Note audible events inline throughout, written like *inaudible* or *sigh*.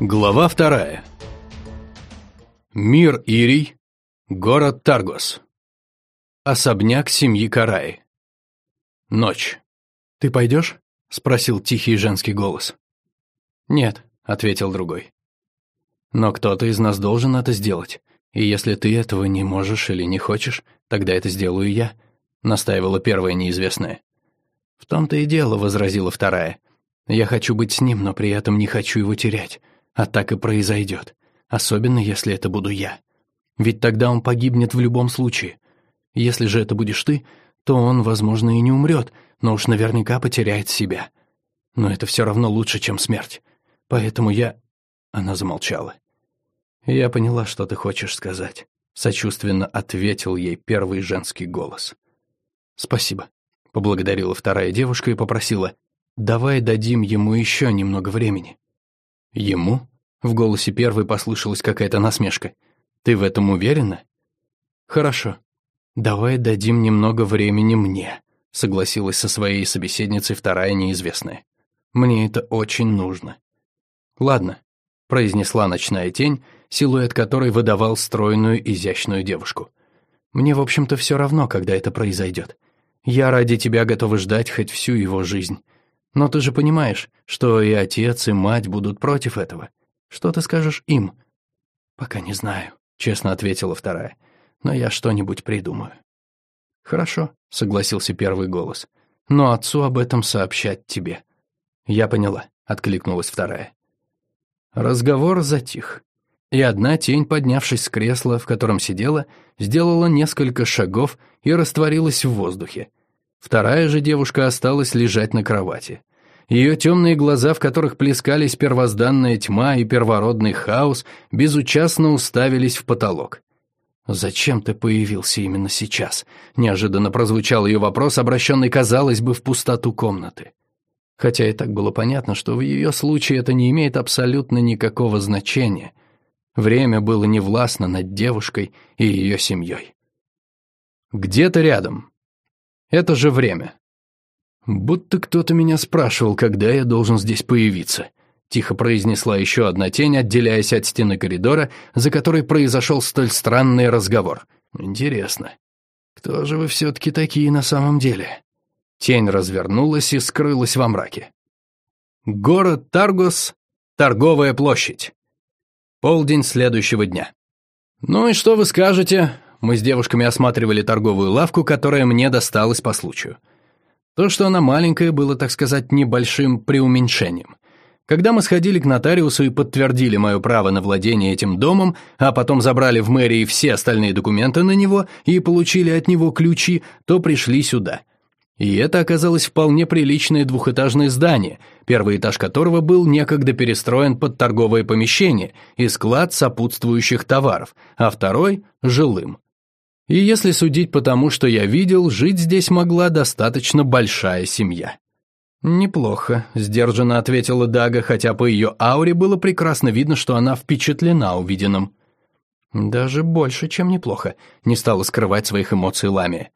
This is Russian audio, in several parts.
Глава вторая. Мир Ирий, город Таргос. Особняк семьи Караи. Ночь. «Ты пойдешь?» — спросил тихий женский голос. «Нет», — ответил другой. «Но кто-то из нас должен это сделать, и если ты этого не можешь или не хочешь, тогда это сделаю я», — настаивала первая неизвестная. «В том-то и дело», — возразила вторая. «Я хочу быть с ним, но при этом не хочу его терять». А так и произойдет. Особенно, если это буду я. Ведь тогда он погибнет в любом случае. Если же это будешь ты, то он, возможно, и не умрет, но уж наверняка потеряет себя. Но это все равно лучше, чем смерть. Поэтому я...» Она замолчала. «Я поняла, что ты хочешь сказать», — сочувственно ответил ей первый женский голос. «Спасибо», — поблагодарила вторая девушка и попросила, «давай дадим ему еще немного времени». «Ему?» — в голосе первой послышалась какая-то насмешка. «Ты в этом уверена?» «Хорошо. Давай дадим немного времени мне», — согласилась со своей собеседницей вторая неизвестная. «Мне это очень нужно». «Ладно», — произнесла ночная тень, силуэт которой выдавал стройную, изящную девушку. «Мне, в общем-то, все равно, когда это произойдет. Я ради тебя готова ждать хоть всю его жизнь. Но ты же понимаешь, что и отец, и мать будут против этого. Что ты скажешь им?» «Пока не знаю», — честно ответила вторая. «Но я что-нибудь придумаю». «Хорошо», — согласился первый голос. «Но отцу об этом сообщать тебе». «Я поняла», — откликнулась вторая. Разговор затих, и одна тень, поднявшись с кресла, в котором сидела, сделала несколько шагов и растворилась в воздухе. Вторая же девушка осталась лежать на кровати. Ее темные глаза, в которых плескались первозданная тьма и первородный хаос, безучастно уставились в потолок. «Зачем ты появился именно сейчас?» Неожиданно прозвучал ее вопрос, обращенный, казалось бы, в пустоту комнаты. Хотя и так было понятно, что в ее случае это не имеет абсолютно никакого значения. Время было невластно над девушкой и ее семьей. Где-то рядом. Это же время. «Будто кто-то меня спрашивал, когда я должен здесь появиться», тихо произнесла еще одна тень, отделяясь от стены коридора, за которой произошел столь странный разговор. «Интересно, кто же вы все-таки такие на самом деле?» Тень развернулась и скрылась во мраке. Город Таргос, торговая площадь. Полдень следующего дня. «Ну и что вы скажете?» Мы с девушками осматривали торговую лавку, которая мне досталась по случаю. То, что она маленькая, было, так сказать, небольшим преуменьшением. Когда мы сходили к нотариусу и подтвердили мое право на владение этим домом, а потом забрали в мэрии все остальные документы на него и получили от него ключи, то пришли сюда. И это оказалось вполне приличное двухэтажное здание, первый этаж которого был некогда перестроен под торговое помещение и склад сопутствующих товаров, а второй – жилым. И если судить по тому, что я видел, жить здесь могла достаточно большая семья. «Неплохо», — сдержанно ответила Дага, хотя по ее ауре было прекрасно видно, что она впечатлена увиденным. «Даже больше, чем неплохо», — не стала скрывать своих эмоций Лами.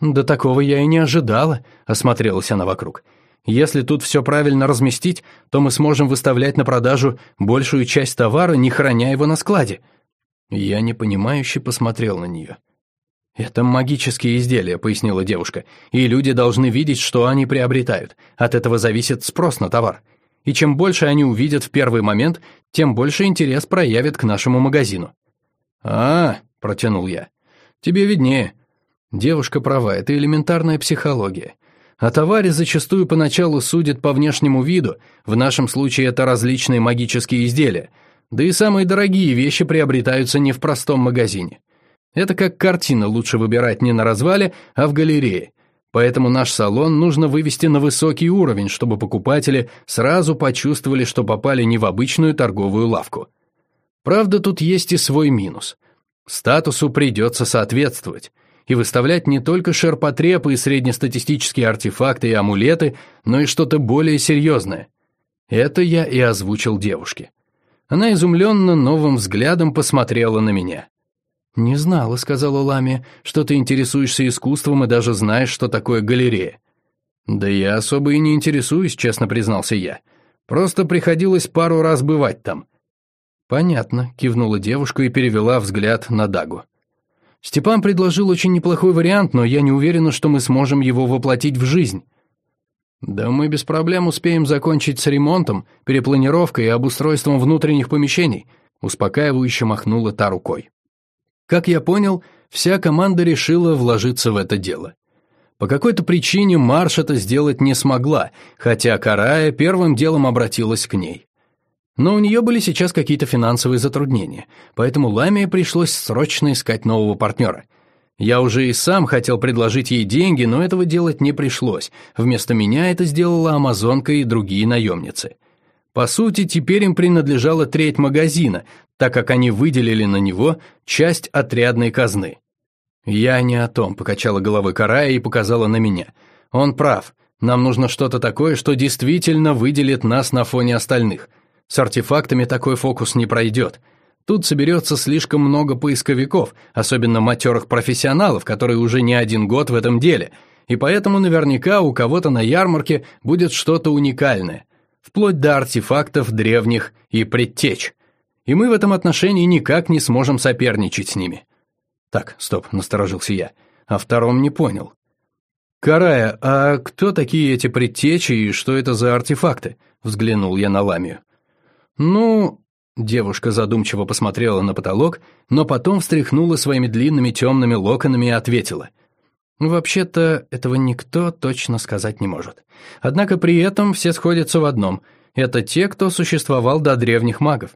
«Да такого я и не ожидала», — осмотрелась она вокруг. «Если тут все правильно разместить, то мы сможем выставлять на продажу большую часть товара, не храня его на складе». Я непонимающе посмотрел на нее. «Это магические изделия», — пояснила девушка, «и люди должны видеть, что они приобретают. От этого зависит спрос на товар. И чем больше они увидят в первый момент, тем больше интерес проявят к нашему магазину». «А, — протянул я, — тебе виднее». Девушка права, это элементарная психология. О товаре зачастую поначалу судят по внешнему виду, в нашем случае это различные магические изделия, да и самые дорогие вещи приобретаются не в простом магазине. Это как картина лучше выбирать не на развале, а в галерее. Поэтому наш салон нужно вывести на высокий уровень, чтобы покупатели сразу почувствовали, что попали не в обычную торговую лавку. Правда, тут есть и свой минус. Статусу придется соответствовать и выставлять не только ширпотребы и среднестатистические артефакты и амулеты, но и что-то более серьезное. Это я и озвучил девушке. Она изумленно новым взглядом посмотрела на меня. «Не знала», — сказала Лами, — «что ты интересуешься искусством и даже знаешь, что такое галерея». «Да я особо и не интересуюсь», — честно признался я. «Просто приходилось пару раз бывать там. «Понятно», — кивнула девушка и перевела взгляд на Дагу. «Степан предложил очень неплохой вариант, но я не уверена, что мы сможем его воплотить в жизнь». «Да мы без проблем успеем закончить с ремонтом, перепланировкой и обустройством внутренних помещений», успокаивающе махнула та рукой. Как я понял, вся команда решила вложиться в это дело. По какой-то причине Марш это сделать не смогла, хотя Карая первым делом обратилась к ней. Но у нее были сейчас какие-то финансовые затруднения, поэтому Ламии пришлось срочно искать нового партнера. Я уже и сам хотел предложить ей деньги, но этого делать не пришлось. Вместо меня это сделала Амазонка и другие наемницы. По сути, теперь им принадлежала треть магазина, так как они выделили на него часть отрядной казны. «Я не о том», — покачала головой Карая и показала на меня. «Он прав. Нам нужно что-то такое, что действительно выделит нас на фоне остальных. С артефактами такой фокус не пройдет. Тут соберется слишком много поисковиков, особенно матерых профессионалов, которые уже не один год в этом деле, и поэтому наверняка у кого-то на ярмарке будет что-то уникальное, вплоть до артефактов древних и предтеч. И мы в этом отношении никак не сможем соперничать с ними. Так, стоп, насторожился я. А втором не понял. «Карая, а кто такие эти предтечи и что это за артефакты?» Взглянул я на Ламию. «Ну...» Девушка задумчиво посмотрела на потолок, но потом встряхнула своими длинными темными локонами и ответила. «Вообще-то этого никто точно сказать не может. Однако при этом все сходятся в одном. Это те, кто существовал до древних магов.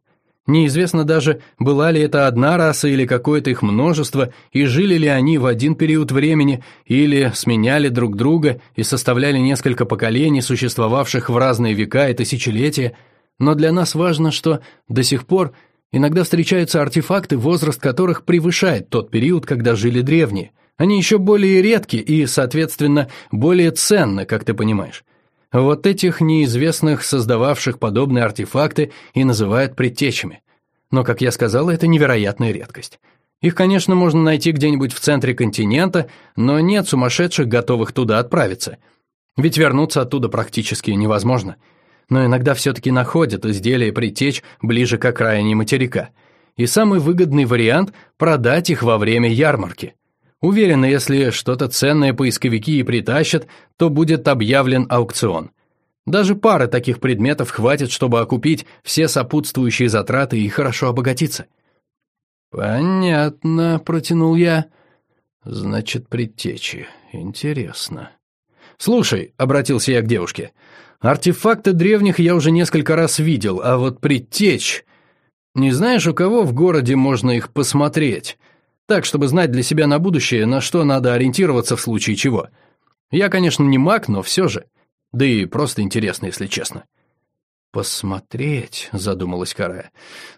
Неизвестно даже, была ли это одна раса или какое-то их множество, и жили ли они в один период времени, или сменяли друг друга и составляли несколько поколений, существовавших в разные века и тысячелетия – но для нас важно, что до сих пор иногда встречаются артефакты, возраст которых превышает тот период, когда жили древние. Они еще более редки и, соответственно, более ценны, как ты понимаешь. Вот этих неизвестных, создававших подобные артефакты, и называют предтечами. Но, как я сказал, это невероятная редкость. Их, конечно, можно найти где-нибудь в центре континента, но нет сумасшедших, готовых туда отправиться. Ведь вернуться оттуда практически невозможно – но иногда все-таки находят изделия притечь ближе к окраине материка. И самый выгодный вариант – продать их во время ярмарки. Уверена, если что-то ценное поисковики и притащат, то будет объявлен аукцион. Даже пары таких предметов хватит, чтобы окупить все сопутствующие затраты и хорошо обогатиться. «Понятно», — протянул я. «Значит, предтечи. Интересно». «Слушай», — обратился я к девушке, — Артефакты древних я уже несколько раз видел, а вот предтечь... Не знаешь, у кого в городе можно их посмотреть? Так, чтобы знать для себя на будущее, на что надо ориентироваться в случае чего. Я, конечно, не маг, но все же. Да и просто интересно, если честно. «Посмотреть», — задумалась Карая.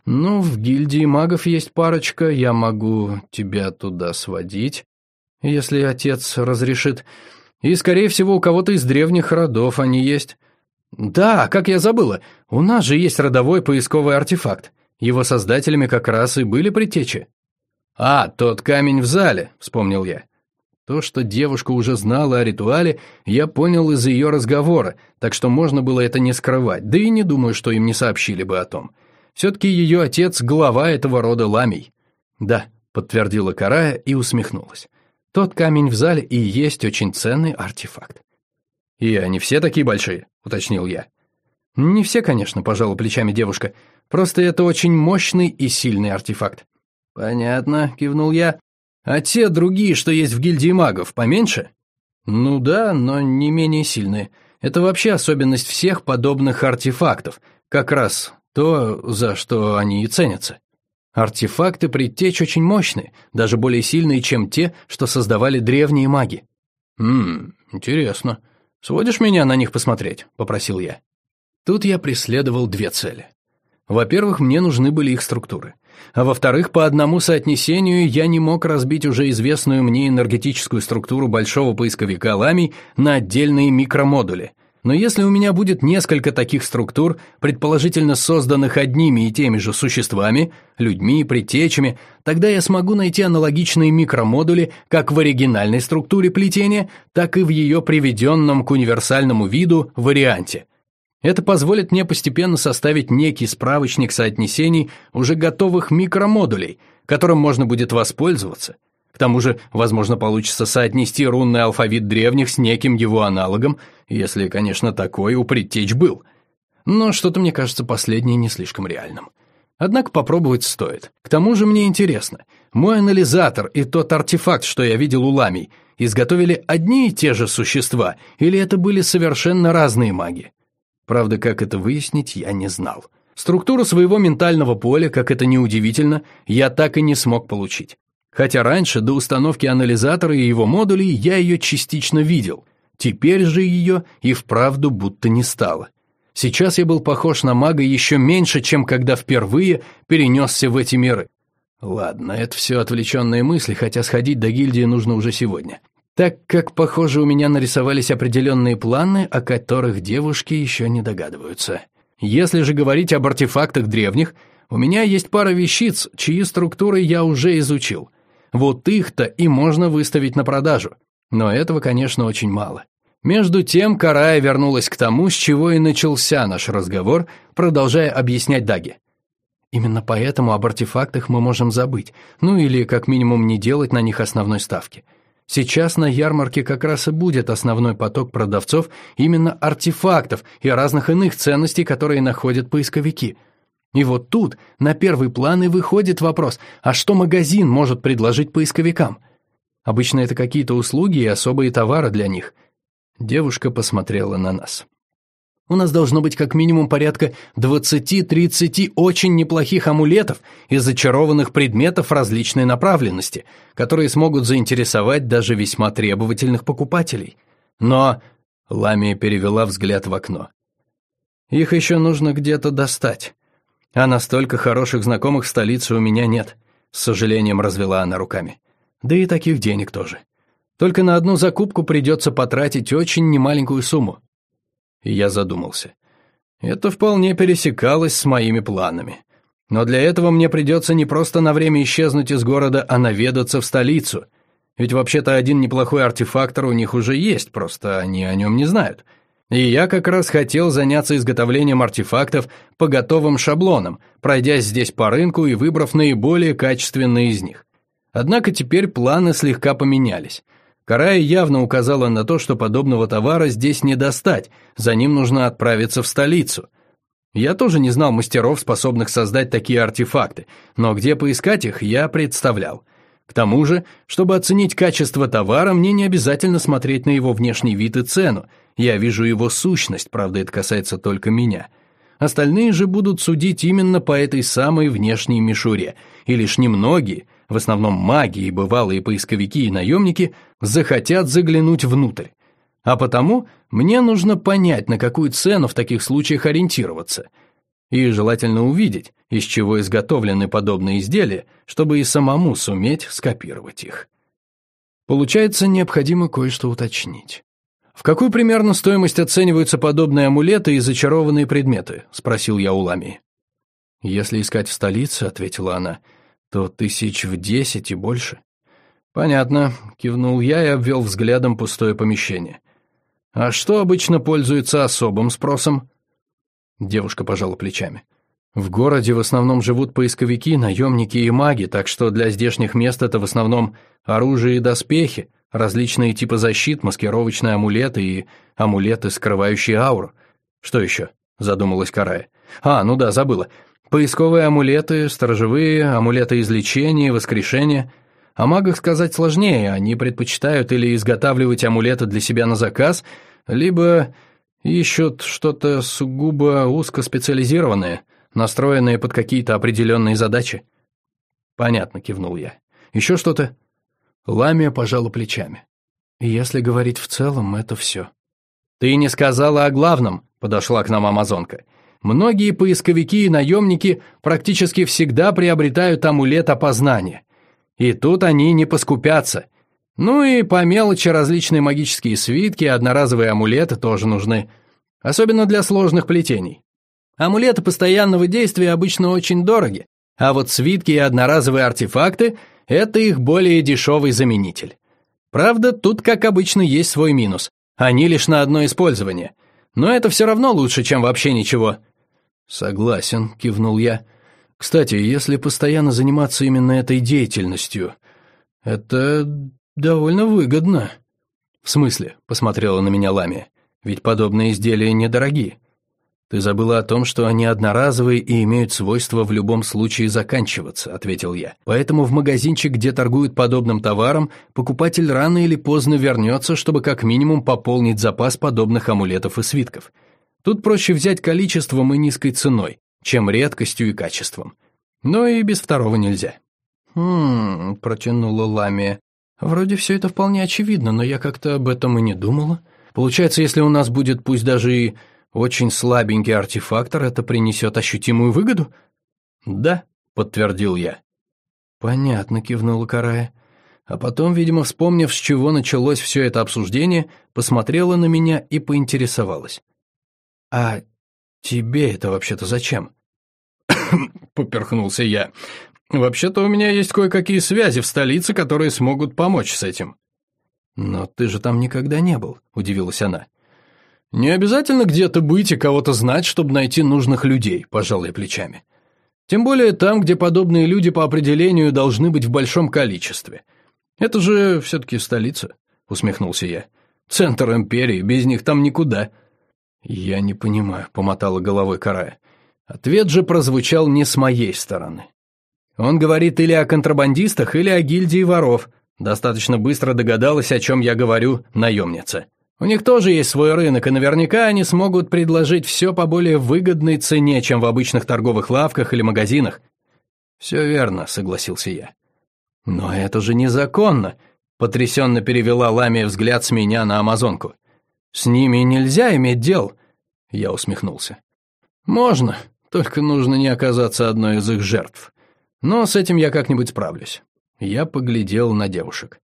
«Ну, в гильдии магов есть парочка, я могу тебя туда сводить, если отец разрешит. И, скорее всего, у кого-то из древних родов они есть. «Да, как я забыла, у нас же есть родовой поисковый артефакт. Его создателями как раз и были предтечи». «А, тот камень в зале», — вспомнил я. То, что девушка уже знала о ритуале, я понял из ее разговора, так что можно было это не скрывать, да и не думаю, что им не сообщили бы о том. Все-таки ее отец — глава этого рода ламий. «Да», — подтвердила Карая и усмехнулась. «Тот камень в зале и есть очень ценный артефакт». «И они все такие большие?» — уточнил я. «Не все, конечно», — пожала плечами девушка. «Просто это очень мощный и сильный артефакт». «Понятно», — кивнул я. «А те другие, что есть в гильдии магов, поменьше?» «Ну да, но не менее сильные. Это вообще особенность всех подобных артефактов. Как раз то, за что они и ценятся. Артефакты предтечь очень мощные, даже более сильные, чем те, что создавали древние маги». «Ммм, интересно», «Сводишь меня на них посмотреть?» – попросил я. Тут я преследовал две цели. Во-первых, мне нужны были их структуры. А во-вторых, по одному соотнесению я не мог разбить уже известную мне энергетическую структуру большого поисковика ламий на отдельные микромодули – но если у меня будет несколько таких структур, предположительно созданных одними и теми же существами, людьми, предтечами, тогда я смогу найти аналогичные микромодули как в оригинальной структуре плетения, так и в ее приведенном к универсальному виду варианте. Это позволит мне постепенно составить некий справочник соотнесений уже готовых микромодулей, которым можно будет воспользоваться. К тому же, возможно, получится соотнести рунный алфавит древних с неким его аналогом, если, конечно, такой у предтеч был. Но что-то мне кажется последнее не слишком реальным. Однако попробовать стоит. К тому же мне интересно, мой анализатор и тот артефакт, что я видел у ламий, изготовили одни и те же существа, или это были совершенно разные маги? Правда, как это выяснить, я не знал. Структуру своего ментального поля, как это ни удивительно, я так и не смог получить. Хотя раньше, до установки анализатора и его модулей, я ее частично видел. Теперь же ее и вправду будто не стало. Сейчас я был похож на мага еще меньше, чем когда впервые перенесся в эти миры. Ладно, это все отвлеченные мысли, хотя сходить до гильдии нужно уже сегодня так как, похоже, у меня нарисовались определенные планы, о которых девушки еще не догадываются. Если же говорить об артефактах древних, у меня есть пара вещиц, чьи структуры я уже изучил. Вот их-то и можно выставить на продажу. Но этого, конечно, очень мало. Между тем, Карая вернулась к тому, с чего и начался наш разговор, продолжая объяснять Даге. Именно поэтому об артефактах мы можем забыть, ну или как минимум не делать на них основной ставки – Сейчас на ярмарке как раз и будет основной поток продавцов именно артефактов и разных иных ценностей, которые находят поисковики. И вот тут на первый план и выходит вопрос, а что магазин может предложить поисковикам? Обычно это какие-то услуги и особые товары для них. Девушка посмотрела на нас. У нас должно быть как минимум порядка 20-30 очень неплохих амулетов и зачарованных предметов различной направленности, которые смогут заинтересовать даже весьма требовательных покупателей. Но Ламия перевела взгляд в окно. Их еще нужно где-то достать. А настолько хороших знакомых в столице у меня нет, с сожалением развела она руками. Да и таких денег тоже. Только на одну закупку придется потратить очень немаленькую сумму я задумался. Это вполне пересекалось с моими планами. Но для этого мне придется не просто на время исчезнуть из города, а наведаться в столицу. Ведь вообще-то один неплохой артефактор у них уже есть, просто они о нем не знают. И я как раз хотел заняться изготовлением артефактов по готовым шаблонам, пройдясь здесь по рынку и выбрав наиболее качественные из них. Однако теперь планы слегка поменялись. Карая явно указала на то, что подобного товара здесь не достать, за ним нужно отправиться в столицу. Я тоже не знал мастеров, способных создать такие артефакты, но где поискать их, я представлял. К тому же, чтобы оценить качество товара, мне не обязательно смотреть на его внешний вид и цену. Я вижу его сущность, правда, это касается только меня. Остальные же будут судить именно по этой самой внешней мишуре, и лишь немногие – в основном маги и бывалые поисковики и наемники, захотят заглянуть внутрь. А потому мне нужно понять, на какую цену в таких случаях ориентироваться. И желательно увидеть, из чего изготовлены подобные изделия, чтобы и самому суметь скопировать их. Получается, необходимо кое-что уточнить. «В какую примерно стоимость оцениваются подобные амулеты и зачарованные предметы?» – спросил я у Лами. «Если искать в столице», – ответила она, – то тысяч в десять и больше. Понятно, кивнул я и обвел взглядом пустое помещение. А что обычно пользуется особым спросом? Девушка пожала плечами. В городе в основном живут поисковики, наемники и маги, так что для здешних мест это в основном оружие и доспехи, различные типы защит, маскировочные амулеты и амулеты, скрывающие ауру. Что еще? Задумалась Карая. А, ну да, забыла. Поисковые амулеты, сторожевые, амулеты излечения, воскрешения. О магах сказать сложнее, они предпочитают или изготавливать амулеты для себя на заказ, либо ищут что-то сугубо узкоспециализированное, настроенное под какие-то определенные задачи. Понятно, кивнул я. Еще что-то? Ламия пожала плечами. Если говорить в целом, это все. Ты не сказала о главном, подошла к нам амазонка. Многие поисковики и наемники практически всегда приобретают амулет опознания. И тут они не поскупятся. Ну и по мелочи различные магические свитки и одноразовые амулеты тоже нужны. Особенно для сложных плетений. Амулеты постоянного действия обычно очень дороги, а вот свитки и одноразовые артефакты – это их более дешевый заменитель. Правда, тут, как обычно, есть свой минус. Они лишь на одно использование – Но это все равно лучше, чем вообще ничего». «Согласен», — кивнул я. «Кстати, если постоянно заниматься именно этой деятельностью, это довольно выгодно». «В смысле?» — посмотрела на меня Ламия. «Ведь подобные изделия недорогие. «Ты забыла о том, что они одноразовые и имеют свойство в любом случае заканчиваться», — ответил я. «Поэтому в магазинчик, где торгуют подобным товаром, покупатель рано или поздно вернется, чтобы как минимум пополнить запас подобных амулетов и свитков. Тут проще взять количеством и низкой ценой, чем редкостью и качеством. Но и без второго нельзя». «Хм...» — протянула Ламия. «Вроде все это вполне очевидно, но я как-то об этом и не думала. Получается, если у нас будет пусть даже и очень слабенький артефактор, это принесет ощутимую выгоду? Да, подтвердил я. Понятно, кивнула Карая. А потом, видимо, вспомнив, с чего началось все это обсуждение, посмотрела на меня и поинтересовалась. «А тебе это вообще-то зачем?» *coughs* Поперхнулся я. «Вообще-то у меня есть кое-какие связи в столице, которые смогут помочь с этим». «Но ты же там никогда не был», — удивилась она. «Не обязательно где-то быть и кого-то знать, чтобы найти нужных людей», – пожал я плечами. «Тем более там, где подобные люди по определению должны быть в большом количестве. Это же все-таки столица», – усмехнулся я. «Центр империи, без них там никуда». «Я не понимаю», – помотала головой Карая. Ответ же прозвучал не с моей стороны. Он говорит или о контрабандистах, или о гильдии воров. Достаточно быстро догадалась, о чем я говорю, наемница. У них тоже есть свой рынок, и наверняка они смогут предложить все по более выгодной цене, чем в обычных торговых лавках или магазинах. Все верно, согласился я. Но это же незаконно, потрясенно перевела Ламия взгляд с меня на амазонку. С ними нельзя иметь дел. Я усмехнулся. Можно, только нужно не оказаться одной из их жертв. Но с этим я как-нибудь справлюсь. Я поглядел на девушек.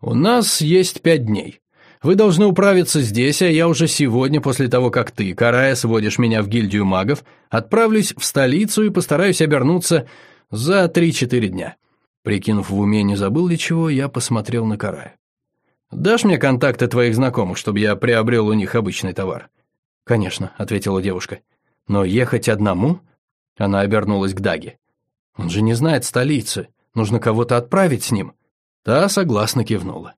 У нас есть пять дней. Вы должны управиться здесь, а я уже сегодня, после того, как ты, Карая, сводишь меня в гильдию магов, отправлюсь в столицу и постараюсь обернуться за три-четыре дня». Прикинув в уме, не забыл ли чего, я посмотрел на Карая. «Дашь мне контакты твоих знакомых, чтобы я приобрел у них обычный товар?» «Конечно», — ответила девушка. «Но ехать одному?» Она обернулась к Даге. «Он же не знает столицы. Нужно кого-то отправить с ним». Та согласно кивнула.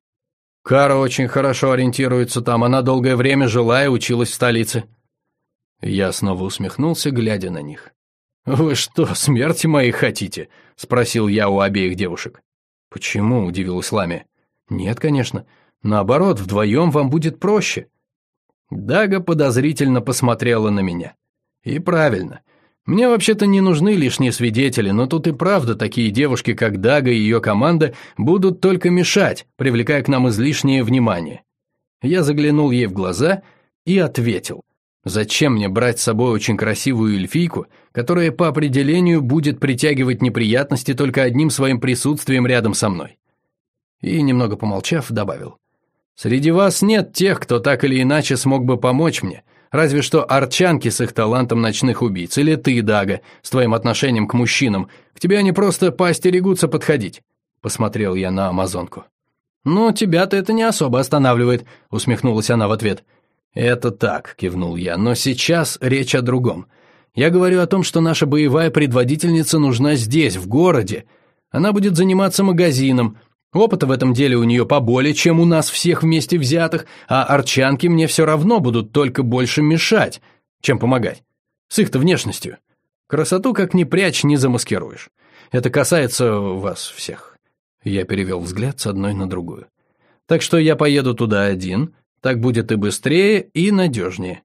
Кара очень хорошо ориентируется там, она долгое время жила и училась в столице». Я снова усмехнулся, глядя на них. «Вы что, смерти моей хотите?» — спросил я у обеих девушек. «Почему?» — удивилась Лами. «Нет, конечно. Наоборот, вдвоем вам будет проще». Дага подозрительно посмотрела на меня. «И правильно. Мне вообще-то не нужны лишние свидетели, но тут и правда такие девушки, как Дага и ее команда, будут только мешать, привлекая к нам излишнее внимание. Я заглянул ей в глаза и ответил. Зачем мне брать с собой очень красивую эльфийку, которая по определению будет притягивать неприятности только одним своим присутствием рядом со мной? И, немного помолчав, добавил. Среди вас нет тех, кто так или иначе смог бы помочь мне, Разве что арчанки с их талантом ночных убийц, или ты, Дага, с твоим отношением к мужчинам. К тебе они просто поостерегутся подходить», — посмотрел я на амазонку. «Ну, тебя-то это не особо останавливает», — усмехнулась она в ответ. «Это так», — кивнул я, — «но сейчас речь о другом. Я говорю о том, что наша боевая предводительница нужна здесь, в городе. Она будет заниматься магазином, Опыта в этом деле у нее поболее, чем у нас всех вместе взятых, а арчанки мне все равно будут только больше мешать, чем помогать. С их-то внешностью. Красоту как ни прячь, не замаскируешь. Это касается вас всех. Я перевел взгляд с одной на другую. Так что я поеду туда один, так будет и быстрее, и надежнее.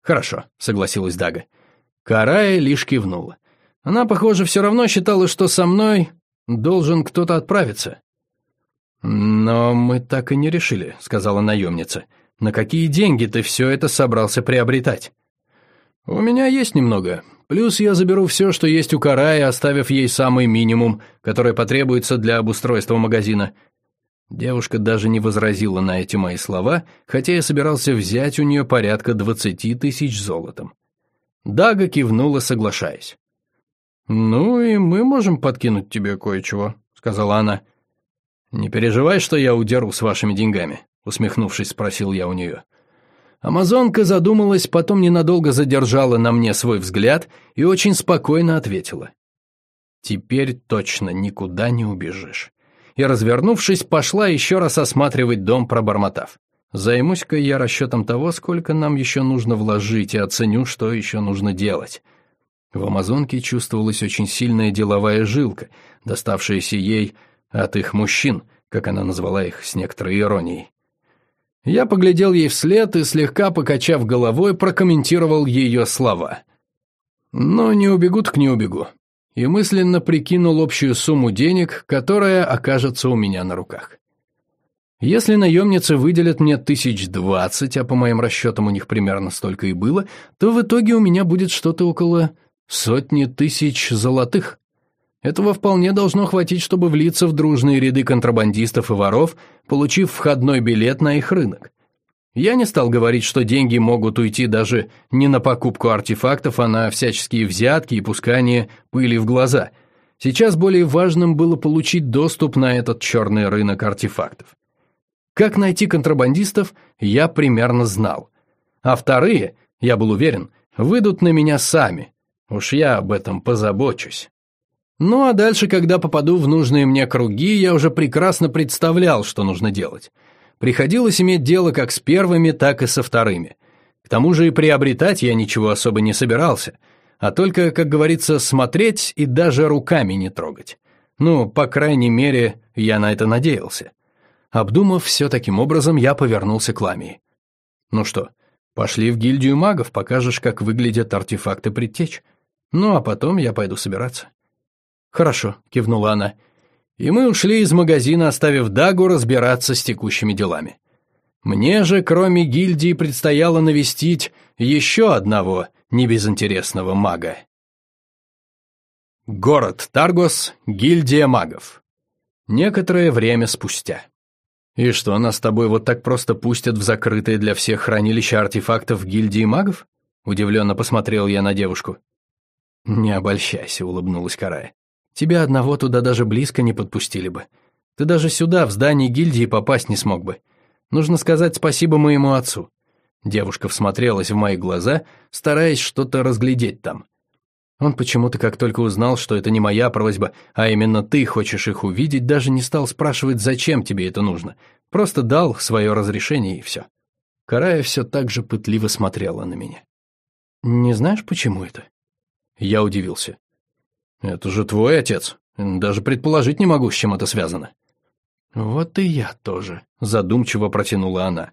Хорошо, согласилась Дага. Карая лишь кивнула. Она, похоже, все равно считала, что со мной Должен кто-то отправиться». «Но мы так и не решили», — сказала наемница. «На какие деньги ты все это собрался приобретать?» «У меня есть немного. Плюс я заберу все, что есть у Карая, оставив ей самый минимум, который потребуется для обустройства магазина». Девушка даже не возразила на эти мои слова, хотя я собирался взять у нее порядка двадцати тысяч золотом. Дага кивнула, соглашаясь. «Ну и мы можем подкинуть тебе кое-чего», — сказала она. «Не переживай, что я удеру с вашими деньгами», — усмехнувшись, спросил я у нее. Амазонка задумалась, потом ненадолго задержала на мне свой взгляд и очень спокойно ответила. «Теперь точно никуда не убежишь». И, развернувшись, пошла еще раз осматривать дом, пробормотав. «Займусь-ка я расчетом того, сколько нам еще нужно вложить, и оценю, что еще нужно делать». В Амазонке чувствовалась очень сильная деловая жилка, доставшаяся ей от их мужчин, как она назвала их с некоторой иронией. Я поглядел ей вслед и, слегка покачав головой, прокомментировал ее слова. «Но не убегу так не убегу». И мысленно прикинул общую сумму денег, которая окажется у меня на руках. Если наемницы выделят мне тысяч двадцать, а по моим расчетам у них примерно столько и было, то в итоге у меня будет что-то около сотни тысяч золотых. Этого вполне должно хватить, чтобы влиться в дружные ряды контрабандистов и воров, получив входной билет на их рынок. Я не стал говорить, что деньги могут уйти даже не на покупку артефактов, а на всяческие взятки и пускание пыли в глаза. Сейчас более важным было получить доступ на этот черный рынок артефактов. Как найти контрабандистов, я примерно знал. А вторые, я был уверен, выйдут на меня сами. Уж я об этом позабочусь. Ну а дальше, когда попаду в нужные мне круги, я уже прекрасно представлял, что нужно делать. Приходилось иметь дело как с первыми, так и со вторыми. К тому же и приобретать я ничего особо не собирался, а только, как говорится, смотреть и даже руками не трогать. Ну, по крайней мере, я на это надеялся. Обдумав все таким образом, я повернулся к Ламии. «Ну что, пошли в гильдию магов, покажешь, как выглядят артефакты предтеч. Ну, а потом я пойду собираться». «Хорошо», — кивнула она. И мы ушли из магазина, оставив Дагу разбираться с текущими делами. Мне же, кроме гильдии, предстояло навестить еще одного небезынтересного мага. Город Таргос, гильдия магов. Некоторое время спустя. «И что, нас с тобой вот так просто пустят в закрытое для всех хранилище артефактов гильдии магов?» Удивленно посмотрел я на девушку. «Не обольщайся», — улыбнулась Карая. Тебя одного туда даже близко не подпустили бы. Ты даже сюда, в здание гильдии, попасть не смог бы. Нужно сказать спасибо моему отцу». Девушка всмотрелась в мои глаза, стараясь что-то разглядеть там. Он почему-то, как только узнал, что это не моя просьба, а именно ты хочешь их увидеть, даже не стал спрашивать, зачем тебе это нужно. Просто дал свое разрешение и все. Карая все так же пытливо смотрела на меня. «Не знаешь, почему это?» Я удивился. «Это же твой отец. Даже предположить не могу, с чем это связано». «Вот и я тоже», — задумчиво протянула она.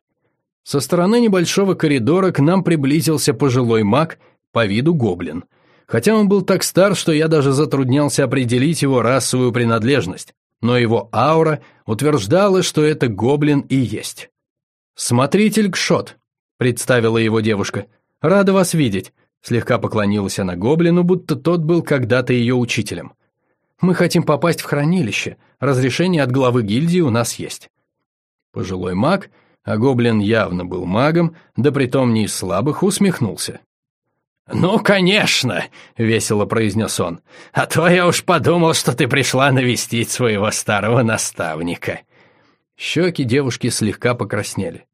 Со стороны небольшого коридора к нам приблизился пожилой маг, по виду гоблин. Хотя он был так стар, что я даже затруднялся определить его расовую принадлежность, но его аура утверждала, что это гоблин и есть. «Смотритель Кшот», — представила его девушка. «Рада вас видеть. Слегка поклонилась она гоблину, будто тот был когда-то ее учителем. «Мы хотим попасть в хранилище. Разрешение от главы гильдии у нас есть». Пожилой маг, а гоблин явно был магом, да притом не из слабых, усмехнулся. «Ну, конечно!» — весело произнес он. «А то я уж подумал, что ты пришла навестить своего старого наставника». Щеки девушки слегка покраснели.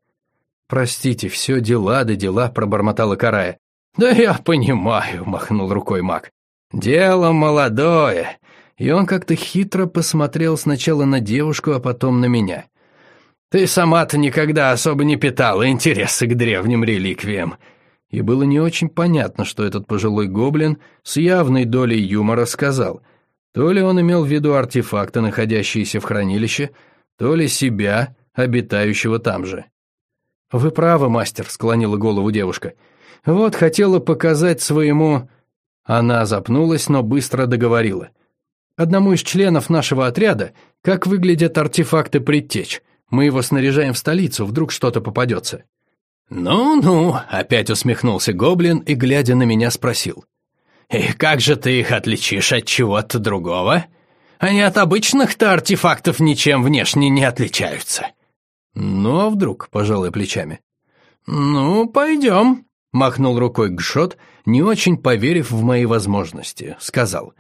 «Простите, все дела да дела», — пробормотала Карая. «Да я понимаю», — махнул рукой маг. «Дело молодое». И он как-то хитро посмотрел сначала на девушку, а потом на меня. «Ты сама-то никогда особо не питала интереса к древним реликвиям». И было не очень понятно, что этот пожилой гоблин с явной долей юмора сказал. То ли он имел в виду артефакты, находящиеся в хранилище, то ли себя, обитающего там же. «Вы правы, мастер», — склонила голову девушка. Вот хотела показать своему...» Она запнулась, но быстро договорила. «Одному из членов нашего отряда, как выглядят артефакты предтеч. Мы его снаряжаем в столицу, вдруг что-то попадется». «Ну-ну», — опять усмехнулся гоблин и, глядя на меня, спросил. «И как же ты их отличишь от чего-то другого? Они от обычных-то артефактов ничем внешне не отличаются». «Ну, а вдруг?» — пожалуй плечами. «Ну, пойдем», Махнул рукой Гшот, не очень поверив в мои возможности, сказал.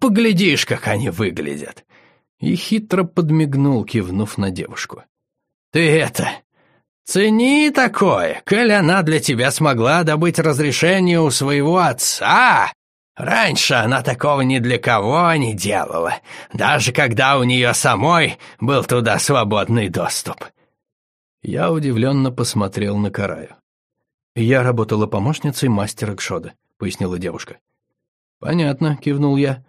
«Поглядишь, как они выглядят!» И хитро подмигнул, кивнув на девушку. «Ты это, Цени такое, коль она для тебя смогла добыть разрешение у своего отца. Раньше она такого ни для кого не делала, даже когда у нее самой был туда свободный доступ». Я удивленно посмотрел на Караю. «Я работала помощницей мастера Кшода», — пояснила девушка. «Понятно», — кивнул я.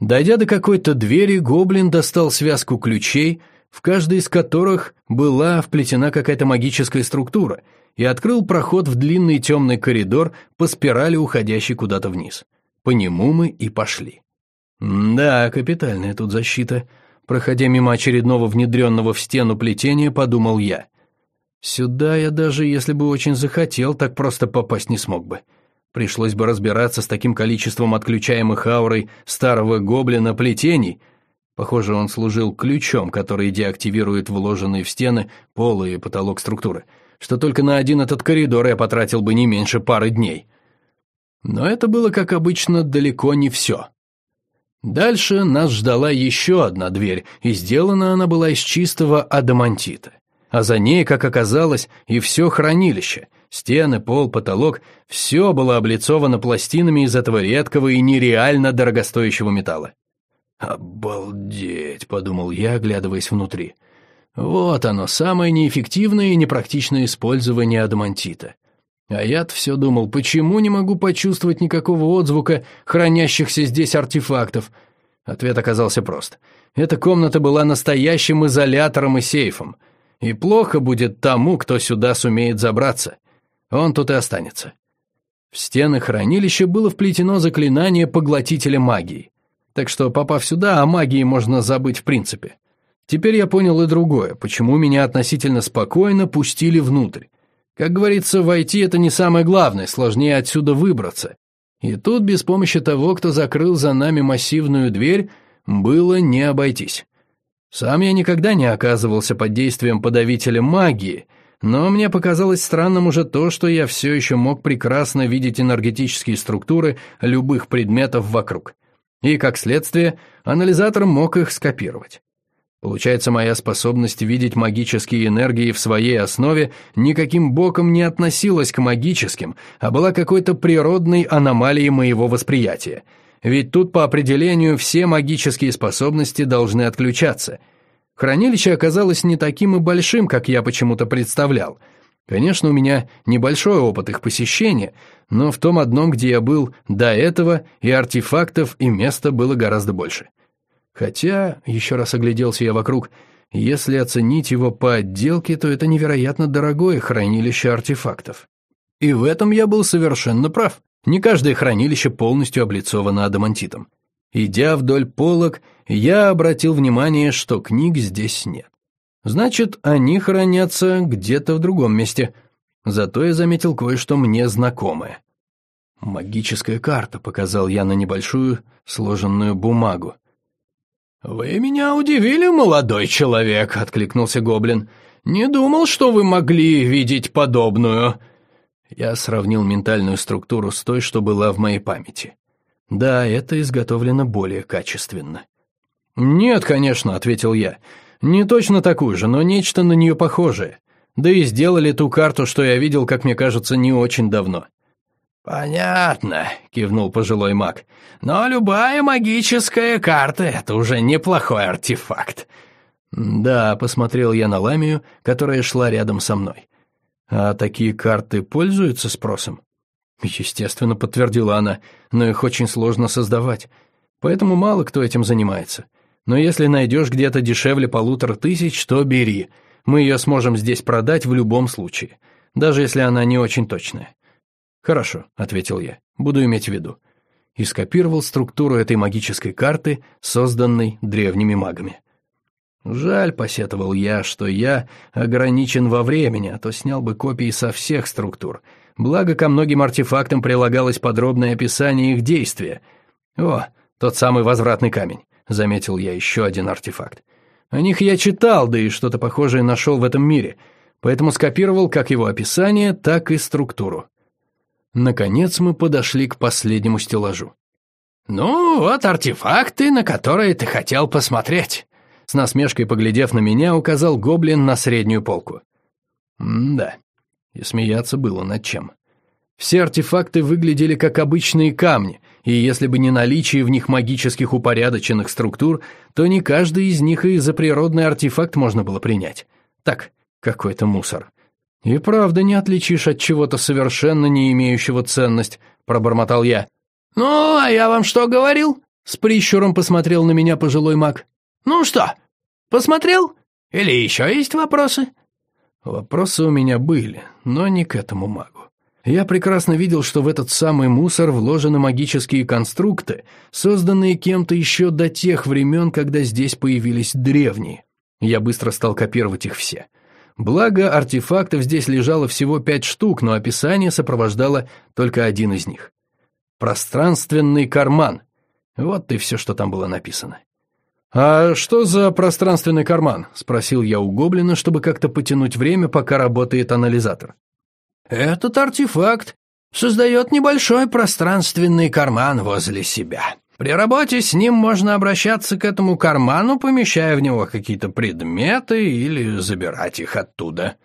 Дойдя до какой-то двери, гоблин достал связку ключей, в каждой из которых была вплетена какая-то магическая структура, и открыл проход в длинный темный коридор по спирали, уходящей куда-то вниз. По нему мы и пошли. «Да, капитальная тут защита», — проходя мимо очередного внедренного в стену плетения, подумал я. «Сюда я даже, если бы очень захотел, так просто попасть не смог бы». Пришлось бы разбираться с таким количеством отключаемых аурой старого гоблина плетений. Похоже, он служил ключом, который деактивирует вложенные в стены полы и потолок структуры, что только на один этот коридор я потратил бы не меньше пары дней. Но это было, как обычно, далеко не все. Дальше нас ждала еще одна дверь, и сделана она была из чистого адамантита. А за ней, как оказалось, и все хранилище — Стены, пол, потолок – все было облицовано пластинами из этого редкого и нереально дорогостоящего металла. «Обалдеть!» – подумал я, оглядываясь внутри. «Вот оно, самое неэффективное и непрактичное использование адамантита». А я-то все думал, почему не могу почувствовать никакого отзвука хранящихся здесь артефактов? Ответ оказался прост. Эта комната была настоящим изолятором и сейфом. И плохо будет тому, кто сюда сумеет забраться. Он тут и останется. В стены хранилища было вплетено заклинание поглотителя магии. Так что, попав сюда, о магии можно забыть в принципе. Теперь я понял и другое, почему меня относительно спокойно пустили внутрь. Как говорится, войти это не самое главное, сложнее отсюда выбраться. И тут без помощи того, кто закрыл за нами массивную дверь, было не обойтись. Сам я никогда не оказывался под действием подавителя магии — но мне показалось странным уже то, что я все еще мог прекрасно видеть энергетические структуры любых предметов вокруг. И, как следствие, анализатор мог их скопировать. Получается, моя способность видеть магические энергии в своей основе никаким боком не относилась к магическим, а была какой-то природной аномалией моего восприятия. Ведь тут по определению все магические способности должны отключаться – Хранилище оказалось не таким и большим, как я почему-то представлял. Конечно, у меня небольшой опыт их посещения, но в том одном, где я был до этого, и артефактов, и места было гораздо больше. Хотя, еще раз огляделся я вокруг, если оценить его по отделке, то это невероятно дорогое хранилище артефактов. И в этом я был совершенно прав. Не каждое хранилище полностью облицовано адамантитом. Идя вдоль полок, я обратил внимание, что книг здесь нет. Значит, они хранятся где-то в другом месте. Зато я заметил кое-что мне знакомое. «Магическая карта», — показал я на небольшую сложенную бумагу. «Вы меня удивили, молодой человек», — откликнулся гоблин. «Не думал, что вы могли видеть подобную». Я сравнил ментальную структуру с той, что была в моей памяти. Да, это изготовлено более качественно. «Нет, конечно», — ответил я. «Не точно такую же, но нечто на нее похожее. Да и сделали ту карту, что я видел, как мне кажется, не очень давно». «Понятно», — кивнул пожилой маг. «Но любая магическая карта — это уже неплохой артефакт». «Да», — посмотрел я на Ламию, которая шла рядом со мной. «А такие карты пользуются спросом?» Естественно, подтвердила она, но их очень сложно создавать. Поэтому мало кто этим занимается. Но если найдешь где-то дешевле полутора тысяч, то бери. Мы ее сможем здесь продать в любом случае, даже если она не очень точная. Хорошо, ответил я, буду иметь в виду. И скопировал структуру этой магической карты, созданной древними магами. Жаль, посетовал я, что я ограничен во времени, а то снял бы копии со всех структур — Благо, ко многим артефактам прилагалось подробное описание их действия. О, тот самый возвратный камень, заметил я еще один артефакт. О них я читал, да и что-то похожее нашел в этом мире, поэтому скопировал как его описание, так и структуру. Наконец мы подошли к последнему стеллажу. «Ну, вот артефакты, на которые ты хотел посмотреть», с насмешкой поглядев на меня, указал гоблин на среднюю полку. М-да, и смеяться было над чем. Все артефакты выглядели как обычные камни, и если бы не наличие в них магических упорядоченных структур, то не каждый из них и за природный артефакт можно было принять. Так, какой-то мусор. «И правда не отличишь от чего-то совершенно не имеющего ценность», — пробормотал я. «Ну, а я вам что говорил?» — с прищуром посмотрел на меня пожилой маг. «Ну что, посмотрел? Или еще есть вопросы?» Вопросы у меня были, но не к этому магу. Я прекрасно видел, что в этот самый мусор вложены магические конструкты, созданные кем-то еще до тех времен, когда здесь появились древние. Я быстро стал копировать их все. Благо, артефактов здесь лежало всего пять штук, но описание сопровождало только один из них. Пространственный карман. Вот и все, что там было написано. «А что за пространственный карман?» — спросил я у гоблина, чтобы как-то потянуть время, пока работает анализатор. «Этот артефакт создает небольшой пространственный карман возле себя. При работе с ним можно обращаться к этому карману, помещая в него какие-то предметы или забирать их оттуда».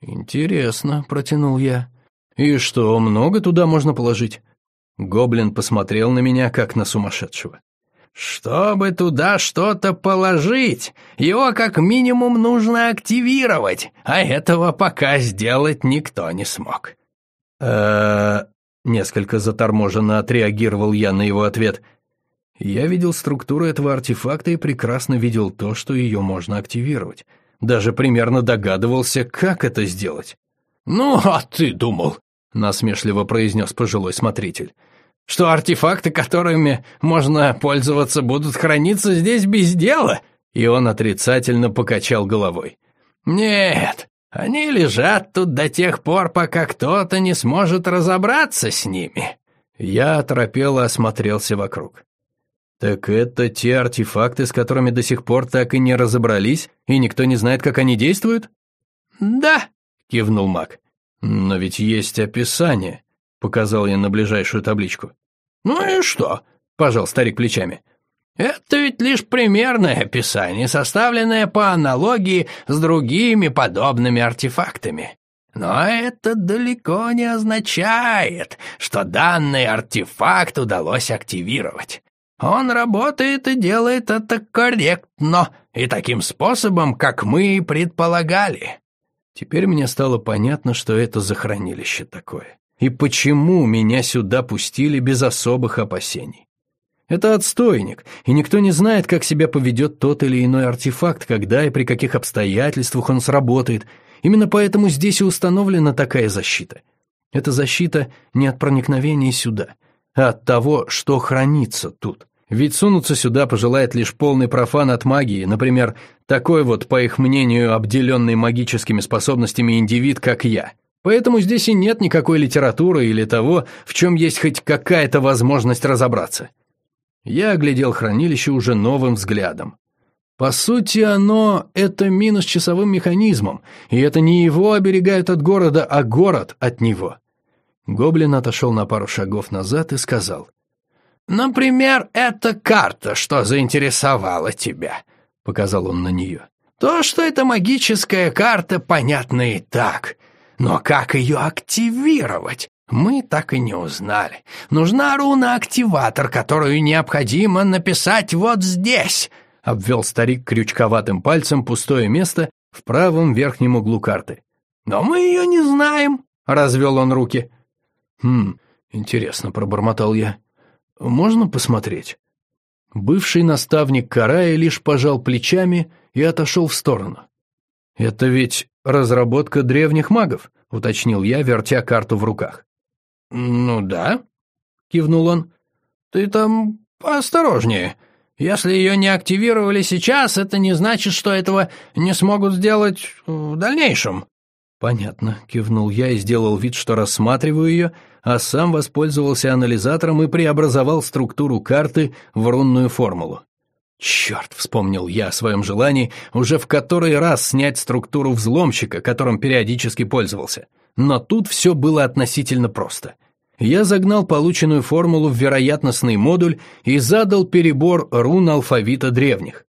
«Интересно», — протянул я. «И что, много туда можно положить?» Гоблин посмотрел на меня, как на сумасшедшего. «Чтобы туда что-то положить, его как минимум нужно активировать, а этого пока сделать никто не смог». э Несколько заторможенно отреагировал я на его ответ. Я видел структуру этого артефакта и прекрасно видел то, что ее можно активировать. Даже примерно догадывался, как это сделать. «Ну, а ты думал?» — насмешливо произнес пожилой смотритель что артефакты, которыми можно пользоваться, будут храниться здесь без дела?» И он отрицательно покачал головой. «Нет, они лежат тут до тех пор, пока кто-то не сможет разобраться с ними». Я оторопело осмотрелся вокруг. «Так это те артефакты, с которыми до сих пор так и не разобрались, и никто не знает, как они действуют?» «Да», — кивнул маг. «Но ведь есть описание», — показал я на ближайшую табличку. «Ну и что?» — пожал старик плечами. «Это ведь лишь примерное описание, составленное по аналогии с другими подобными артефактами. Но это далеко не означает, что данный артефакт удалось активировать. Он работает и делает это корректно и таким способом, как мы и предполагали». Теперь мне стало понятно, что это за хранилище такое и почему меня сюда пустили без особых опасений. Это отстойник, и никто не знает, как себя поведет тот или иной артефакт, когда и при каких обстоятельствах он сработает. Именно поэтому здесь и установлена такая защита. Эта защита не от проникновения сюда, а от того, что хранится тут. Ведь сунуться сюда пожелает лишь полный профан от магии, например, такой вот, по их мнению, обделенный магическими способностями индивид, как я. Поэтому здесь и нет никакой литературы или того, в чем есть хоть какая-то возможность разобраться. Я оглядел хранилище уже новым взглядом. По сути, оно — это минус часовым механизмом, и это не его оберегают от города, а город от него. Гоблин отошел на пару шагов назад и сказал. «Например, эта карта, что заинтересовала тебя», — показал он на нее. «То, что это магическая карта, понятно и так». Но как ее активировать? Мы так и не узнали. Нужна руна-активатор, которую необходимо написать вот здесь, обвел старик крючковатым пальцем пустое место в правом верхнем углу карты. Но мы ее не знаем, развел он руки. Хм, интересно, пробормотал я. Можно посмотреть? Бывший наставник Карая лишь пожал плечами и отошел в сторону. «Это ведь разработка древних магов», — уточнил я, вертя карту в руках. «Ну да», — кивнул он. «Ты там поосторожнее. Если ее не активировали сейчас, это не значит, что этого не смогут сделать в дальнейшем». «Понятно», — кивнул я и сделал вид, что рассматриваю ее, а сам воспользовался анализатором и преобразовал структуру карты в рунную формулу. Черт, вспомнил я о своем желании уже в который раз снять структуру взломщика, которым периодически пользовался. Но тут все было относительно просто. Я загнал полученную формулу в вероятностный модуль и задал перебор рун алфавита древних.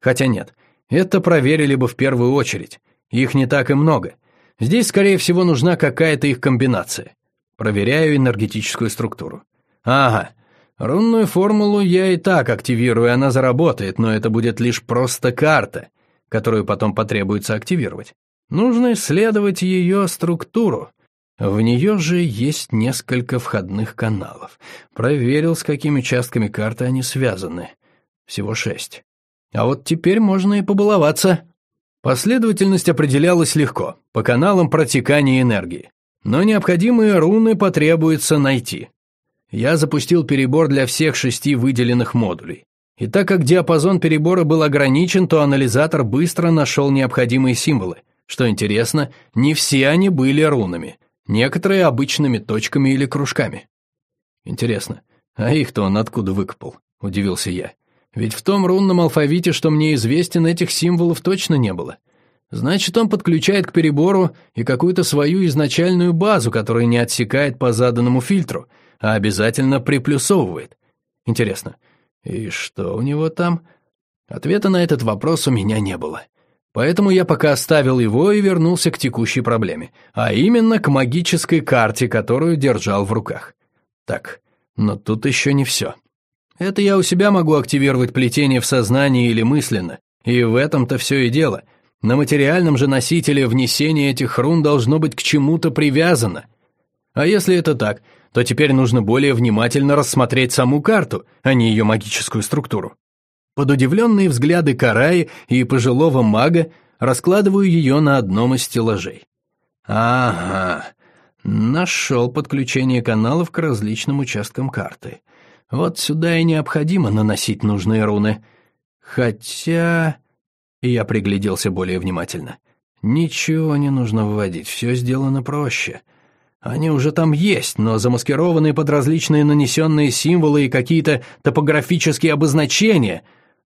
Хотя нет, это проверили бы в первую очередь. Их не так и много. Здесь, скорее всего, нужна какая-то их комбинация. Проверяю энергетическую структуру. Ага, рунную формулу я и так активирую, она заработает, но это будет лишь просто карта, которую потом потребуется активировать. Нужно исследовать ее структуру. В нее же есть несколько входных каналов. Проверил, с какими участками карты они связаны. Всего шесть. А вот теперь можно и побаловаться. Последовательность определялась легко, по каналам протекания энергии. Но необходимые руны потребуется найти. Я запустил перебор для всех шести выделенных модулей. И так как диапазон перебора был ограничен, то анализатор быстро нашел необходимые символы. Что интересно, не все они были рунами, некоторые обычными точками или кружками. Интересно, а их-то он откуда выкопал? Удивился я. Ведь в том рунном алфавите, что мне известен, этих символов точно не было. Значит, он подключает к перебору и какую-то свою изначальную базу, которая не отсекает по заданному фильтру, а обязательно приплюсовывает. Интересно, и что у него там? Ответа на этот вопрос у меня не было. Поэтому я пока оставил его и вернулся к текущей проблеме, а именно к магической карте, которую держал в руках. Так, но тут еще не все. Это я у себя могу активировать плетение в сознании или мысленно, и в этом-то все и дело. На материальном же носителе внесение этих рун должно быть к чему-то привязано. А если это так, то теперь нужно более внимательно рассмотреть саму карту, а не ее магическую структуру. Под удивленные взгляды Караи и пожилого мага раскладываю ее на одном из стеллажей. Ага, нашел подключение каналов к различным участкам карты. Вот сюда и необходимо наносить нужные руны. Хотя... Я пригляделся более внимательно. Ничего не нужно вводить, все сделано проще. Они уже там есть, но замаскированные под различные нанесенные символы и какие-то топографические обозначения.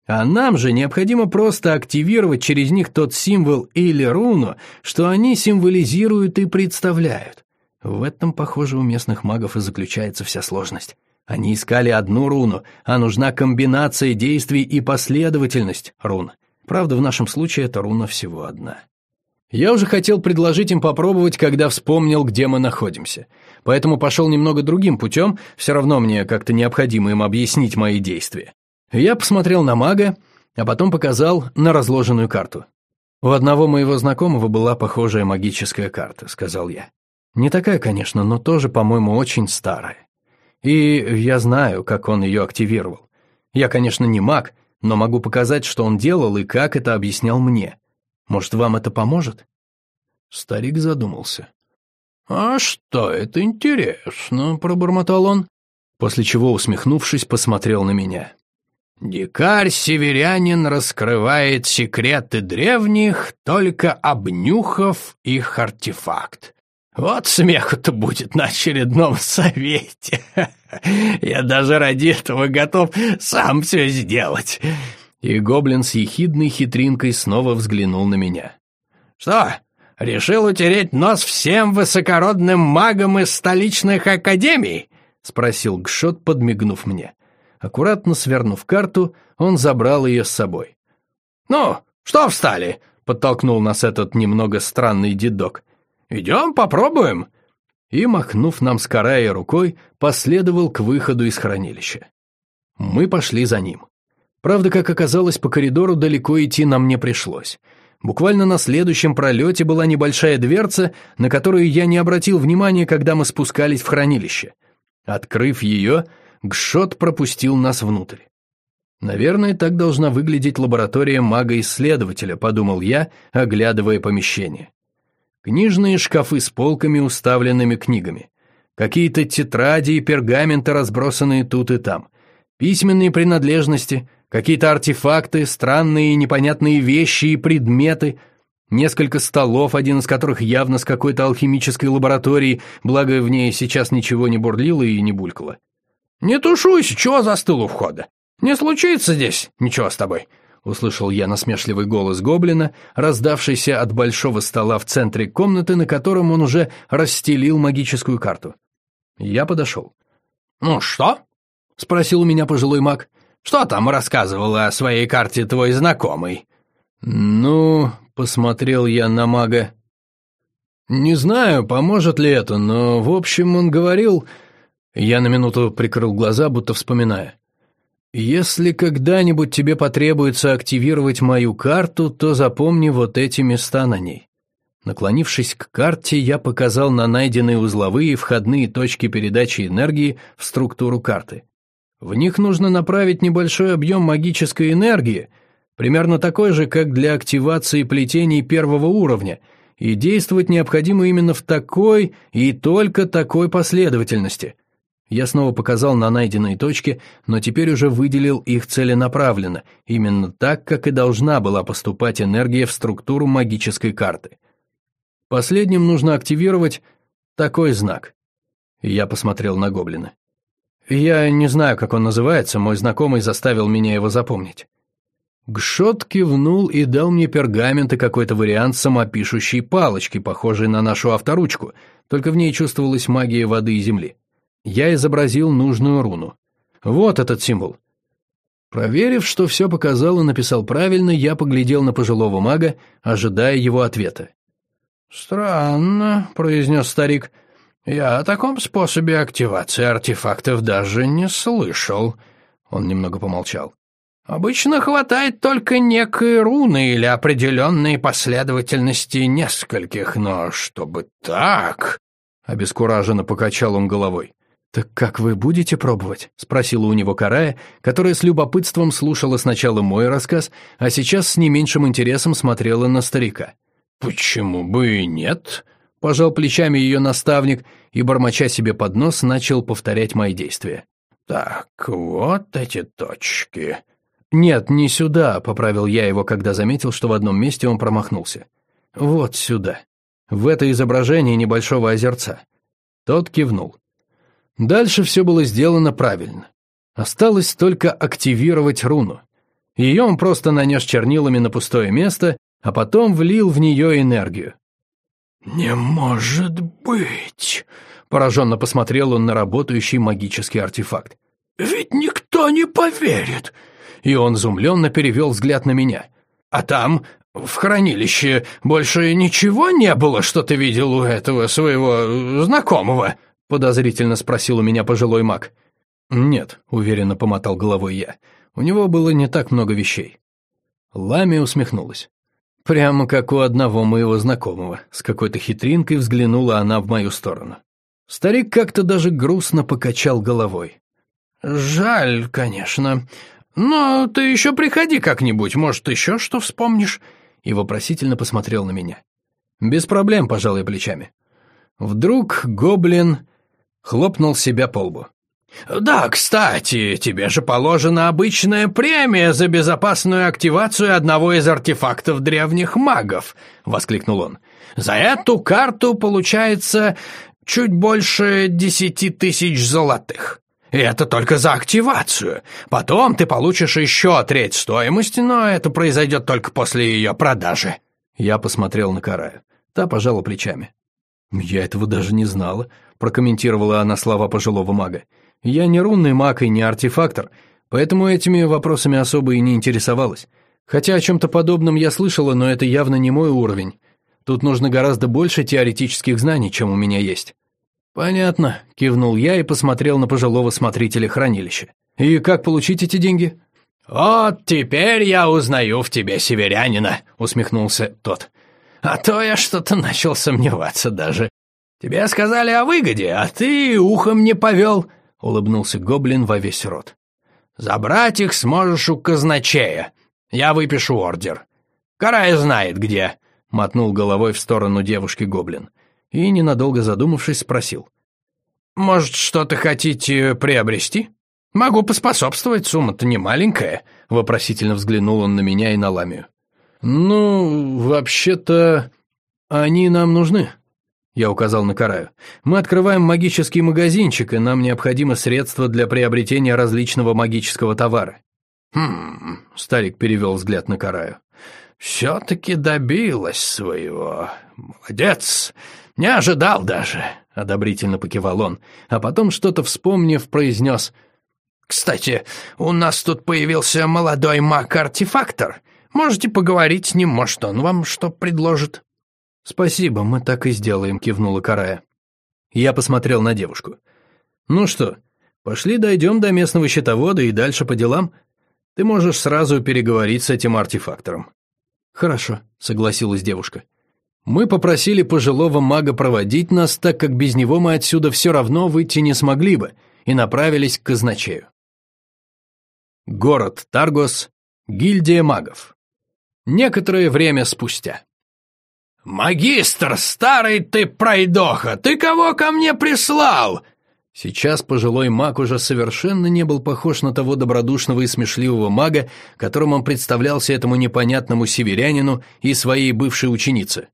А нам же необходимо просто активировать через них тот символ или руну, что они символизируют и представляют. В этом, похоже, у местных магов и заключается вся сложность. Они искали одну руну, а нужна комбинация действий и последовательность рун. Правда, в нашем случае эта руна всего одна. Я уже хотел предложить им попробовать, когда вспомнил, где мы находимся. Поэтому пошел немного другим путем, все равно мне как-то необходимо им объяснить мои действия. Я посмотрел на мага, а потом показал на разложенную карту. «У одного моего знакомого была похожая магическая карта», — сказал я. «Не такая, конечно, но тоже, по-моему, очень старая. И я знаю, как он ее активировал. Я, конечно, не маг, но могу показать, что он делал и как это объяснял мне. Может, вам это поможет?» Старик задумался. «А что это интересно?» — пробормотал он, после чего, усмехнувшись, посмотрел на меня. «Дикарь-северянин раскрывает секреты древних, только обнюхав их артефакт. Вот смеху-то будет на очередном *laughs* совете. Я даже ради этого готов сам все сделать. И гоблин с ехидной хитринкой снова взглянул на меня. Что, решил утереть нос всем высокородным магам из столичных академий? Спросил Гшот, подмигнув мне. Аккуратно свернув карту, он забрал ее с собой. «Ну, что встали?» — подтолкнул нас этот немного странный дедок. «Идем, попробуем!» И, махнув нам с карая рукой, последовал к выходу из хранилища. Мы пошли за ним. Правда, как оказалось, по коридору далеко идти нам не пришлось. Буквально на следующем пролете была небольшая дверца, на которую я не обратил внимания, когда мы спускались в хранилище. Открыв ее, Гшот пропустил нас внутрь. «Наверное, так должна выглядеть лаборатория мага-исследователя», — подумал я, оглядывая помещение. Книжные шкафы с полками, уставленными книгами. Какие-то тетради и пергаменты, разбросанные тут и там. Письменные принадлежности, какие-то артефакты, странные и непонятные вещи и предметы. Несколько столов, один из которых явно с какой-то алхимической лаборатории, благо в ней сейчас ничего не бурлило и не булькало. «Не тушуйся, чего застыл у входа? Не случится здесь ничего с тобой», услышал я насмешливый голос гоблина, раздавшийся от большого стола в центре комнаты, на котором он уже расстелил магическую карту. Я подошел. «Ну что?» — спросил у меня пожилой маг. «Что там рассказывал о своей карте твой знакомый?» «Ну...» — посмотрел я на мага. «Не знаю, поможет ли это, но, в общем, он говорил...» Я на минуту прикрыл глаза, будто вспоминая. «Если когда-нибудь тебе потребуется активировать мою карту, то запомни вот эти места на ней». Наклонившись к карте, я показал на найденные узловые входные точки передачи энергии в структуру карты. В них нужно направить небольшой объем магической энергии, примерно такой же, как для активации плетений первого уровня, и действовать необходимо именно в такой и только такой последовательности – я снова показал на найденные точки, но теперь уже выделил их целенаправленно, именно так, как и должна была поступать энергия в структуру магической карты. Последним нужно активировать такой знак. Я посмотрел на гоблина. Я не знаю, как он называется, мой знакомый заставил меня его запомнить. Гшот кивнул и дал мне пергамент и какой-то вариант самопишущей палочки, похожей на нашу авторучку, только в ней чувствовалась магия воды и земли я изобразил нужную руну. Вот этот символ. Проверив, что все показал и написал правильно, я поглядел на пожилого мага, ожидая его ответа. «Странно», — произнес старик. «Я о таком способе активации артефактов даже не слышал». Он немного помолчал. «Обычно хватает только некой руны или определенной последовательности нескольких, но чтобы так...» Обескураженно покачал он головой. «Так как вы будете пробовать?» — спросила у него Карая, которая с любопытством слушала сначала мой рассказ, а сейчас с не меньшим интересом смотрела на старика. «Почему бы и нет?» — пожал плечами ее наставник и, бормоча себе под нос, начал повторять мои действия. «Так, вот эти точки». «Нет, не сюда», — поправил я его, когда заметил, что в одном месте он промахнулся. «Вот сюда. В это изображение небольшого озерца». Тот кивнул. Дальше все было сделано правильно. Осталось только активировать руну. Ее он просто нанес чернилами на пустое место, а потом влил в нее энергию. «Не может быть!» — пораженно посмотрел он на работающий магический артефакт. «Ведь никто не поверит!» И он изумленно перевел взгляд на меня. «А там, в хранилище, больше ничего не было, что ты видел у этого своего знакомого?» — подозрительно спросил у меня пожилой маг. «Нет», — уверенно помотал головой я. «У него было не так много вещей». Лами усмехнулась. «Прямо как у одного моего знакомого», — с какой-то хитринкой взглянула она в мою сторону. Старик как-то даже грустно покачал головой. «Жаль, конечно. Но ты еще приходи как-нибудь, может, еще что вспомнишь?» И вопросительно посмотрел на меня. «Без проблем», — пожал я плечами. Вдруг гоблин хлопнул себя по лбу. «Да, кстати, тебе же положена обычная премия за безопасную активацию одного из артефактов древних магов», — воскликнул он. «За эту карту получается чуть больше десяти тысяч золотых. И это только за активацию. Потом ты получишь еще треть стоимости, но это произойдет только после ее продажи». Я посмотрел на Караю. Та пожала плечами. «Я этого даже не знала», — прокомментировала она слова пожилого мага. «Я не рунный маг и не артефактор, поэтому этими вопросами особо и не интересовалась. Хотя о чем-то подобном я слышала, но это явно не мой уровень. Тут нужно гораздо больше теоретических знаний, чем у меня есть». «Понятно», — кивнул я и посмотрел на пожилого смотрителя хранилища. «И как получить эти деньги?» «Вот теперь я узнаю в тебе северянина», — усмехнулся тот. «А то я что-то начал сомневаться даже. «Тебе сказали о выгоде, а ты ухом не повел», — улыбнулся гоблин во весь рот. «Забрать их сможешь у казначея. Я выпишу ордер. Карай знает где», — мотнул головой в сторону девушки гоблин. И, ненадолго задумавшись, спросил. «Может, что-то хотите приобрести? Могу поспособствовать, сумма-то не маленькая», — вопросительно взглянул он на меня и на Ламию. «Ну, вообще-то, они нам нужны», я указал на Караю. «Мы открываем магический магазинчик, и нам необходимо средства для приобретения различного магического товара». «Хм...» — старик перевел взгляд на Караю. «Все-таки добилась своего. Молодец! Не ожидал даже!» — одобрительно покивал он, а потом, что-то вспомнив, произнес. «Кстати, у нас тут появился молодой маг-артефактор. Можете поговорить с ним, может, он вам что предложит?» «Спасибо, мы так и сделаем», — кивнула Карая. Я посмотрел на девушку. «Ну что, пошли дойдем до местного счетовода и дальше по делам? Ты можешь сразу переговорить с этим артефактором». «Хорошо», — согласилась девушка. Мы попросили пожилого мага проводить нас, так как без него мы отсюда все равно выйти не смогли бы, и направились к казначею. Город Таргос, гильдия магов. Некоторое время спустя. «Магистр, старый ты пройдоха, ты кого ко мне прислал?» Сейчас пожилой маг уже совершенно не был похож на того добродушного и смешливого мага, которым он представлялся этому непонятному северянину и своей бывшей ученице.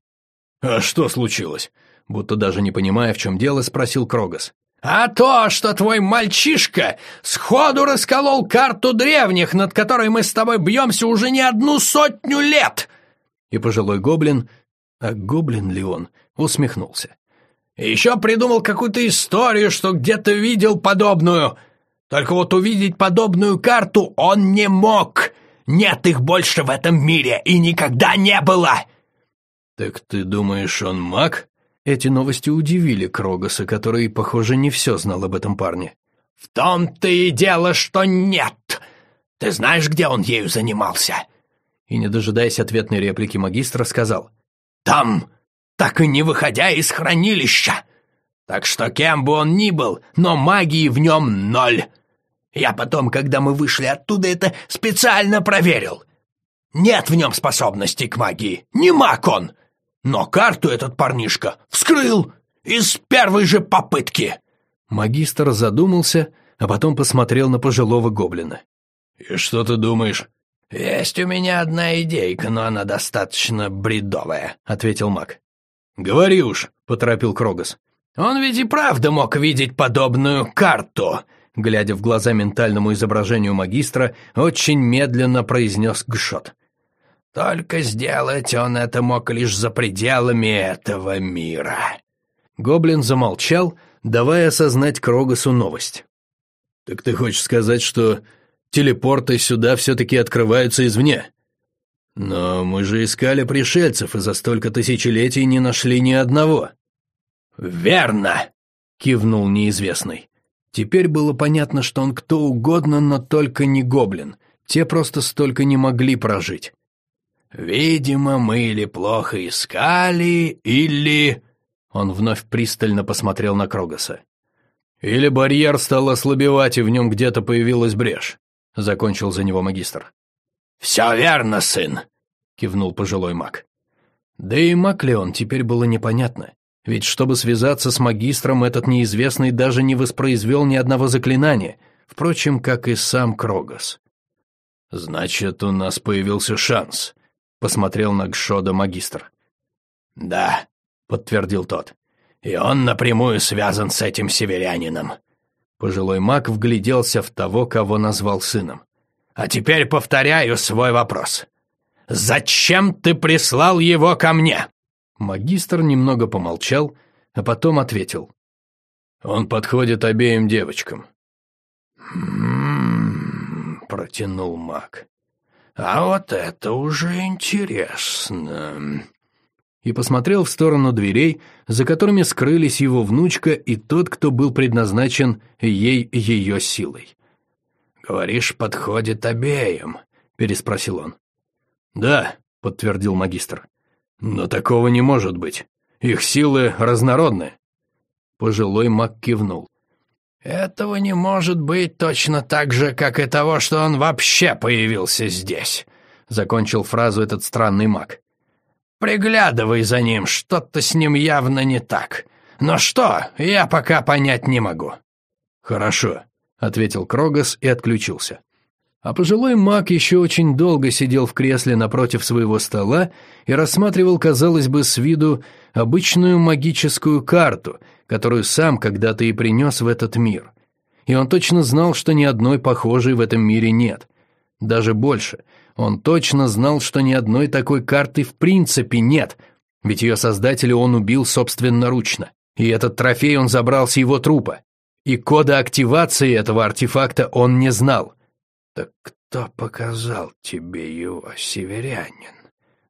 «А что случилось?» Будто даже не понимая, в чем дело, спросил Крогас. «А то, что твой мальчишка сходу расколол карту древних, над которой мы с тобой бьемся уже не одну сотню лет!» И пожилой гоблин, а гоблин ли он, усмехнулся. «Еще придумал какую-то историю, что где-то видел подобную. Только вот увидеть подобную карту он не мог. Нет их больше в этом мире и никогда не было!» «Так ты думаешь, он маг?» Эти новости удивили Крогаса, который, похоже, не все знал об этом парне. «В том-то и дело, что нет! Ты знаешь, где он ею занимался?» И, не дожидаясь ответной реплики магистра, сказал. «Там, так и не выходя из хранилища! Так что кем бы он ни был, но магии в нем ноль! Я потом, когда мы вышли оттуда, это специально проверил. Нет в нем способностей к магии, не маг он!» Но карту этот парнишка вскрыл из первой же попытки. Магистр задумался, а потом посмотрел на пожилого гоблина. «И что ты думаешь?» «Есть у меня одна идейка, но она достаточно бредовая», — ответил маг. «Говори уж», — поторопил Крогас. «Он ведь и правда мог видеть подобную карту», — глядя в глаза ментальному изображению магистра, очень медленно произнес Гшот. Только сделать он это мог лишь за пределами этого мира. Гоблин замолчал, давая осознать Крогасу новость. «Так ты хочешь сказать, что телепорты сюда все-таки открываются извне? Но мы же искали пришельцев и за столько тысячелетий не нашли ни одного». «Верно!» — кивнул неизвестный. Теперь было понятно, что он кто угодно, но только не гоблин. Те просто столько не могли прожить. «Видимо, мы или плохо искали, или...» Он вновь пристально посмотрел на Крогаса. «Или барьер стал ослабевать, и в нем где-то появилась брешь», — закончил за него магистр. «Все верно, сын», — кивнул пожилой маг. Да и маг ли он, теперь было непонятно. Ведь чтобы связаться с магистром, этот неизвестный даже не воспроизвел ни одного заклинания, впрочем, как и сам Крогас. «Значит, у нас появился шанс», посмотрел на Гшода магистр. «Да», — подтвердил тот, — «и он напрямую связан с этим северянином». Пожилой маг вгляделся в того, кого назвал сыном. «А теперь повторяю свой вопрос. Зачем ты прислал его ко мне?» Магистр немного помолчал, а потом ответил. «Он подходит обеим девочкам». «М-м-м», протянул маг. А вот это уже интересно. И посмотрел в сторону дверей, за которыми скрылись его внучка и тот, кто был предназначен ей ее силой. «Говоришь, подходит обеим?» — переспросил он. «Да», — подтвердил магистр. «Но такого не может быть. Их силы разнородны». Пожилой маг кивнул. «Этого не может быть точно так же, как и того, что он вообще появился здесь», — закончил фразу этот странный маг. «Приглядывай за ним, что-то с ним явно не так. Но что, я пока понять не могу». «Хорошо», — ответил Крогас и отключился. А пожилой маг еще очень долго сидел в кресле напротив своего стола и рассматривал, казалось бы, с виду обычную магическую карту — которую сам когда-то и принес в этот мир. И он точно знал, что ни одной похожей в этом мире нет. Даже больше, он точно знал, что ни одной такой карты в принципе нет, ведь ее создателя он убил собственноручно. И этот трофей он забрал с его трупа. И кода активации этого артефакта он не знал. «Так кто показал тебе его, северянин?»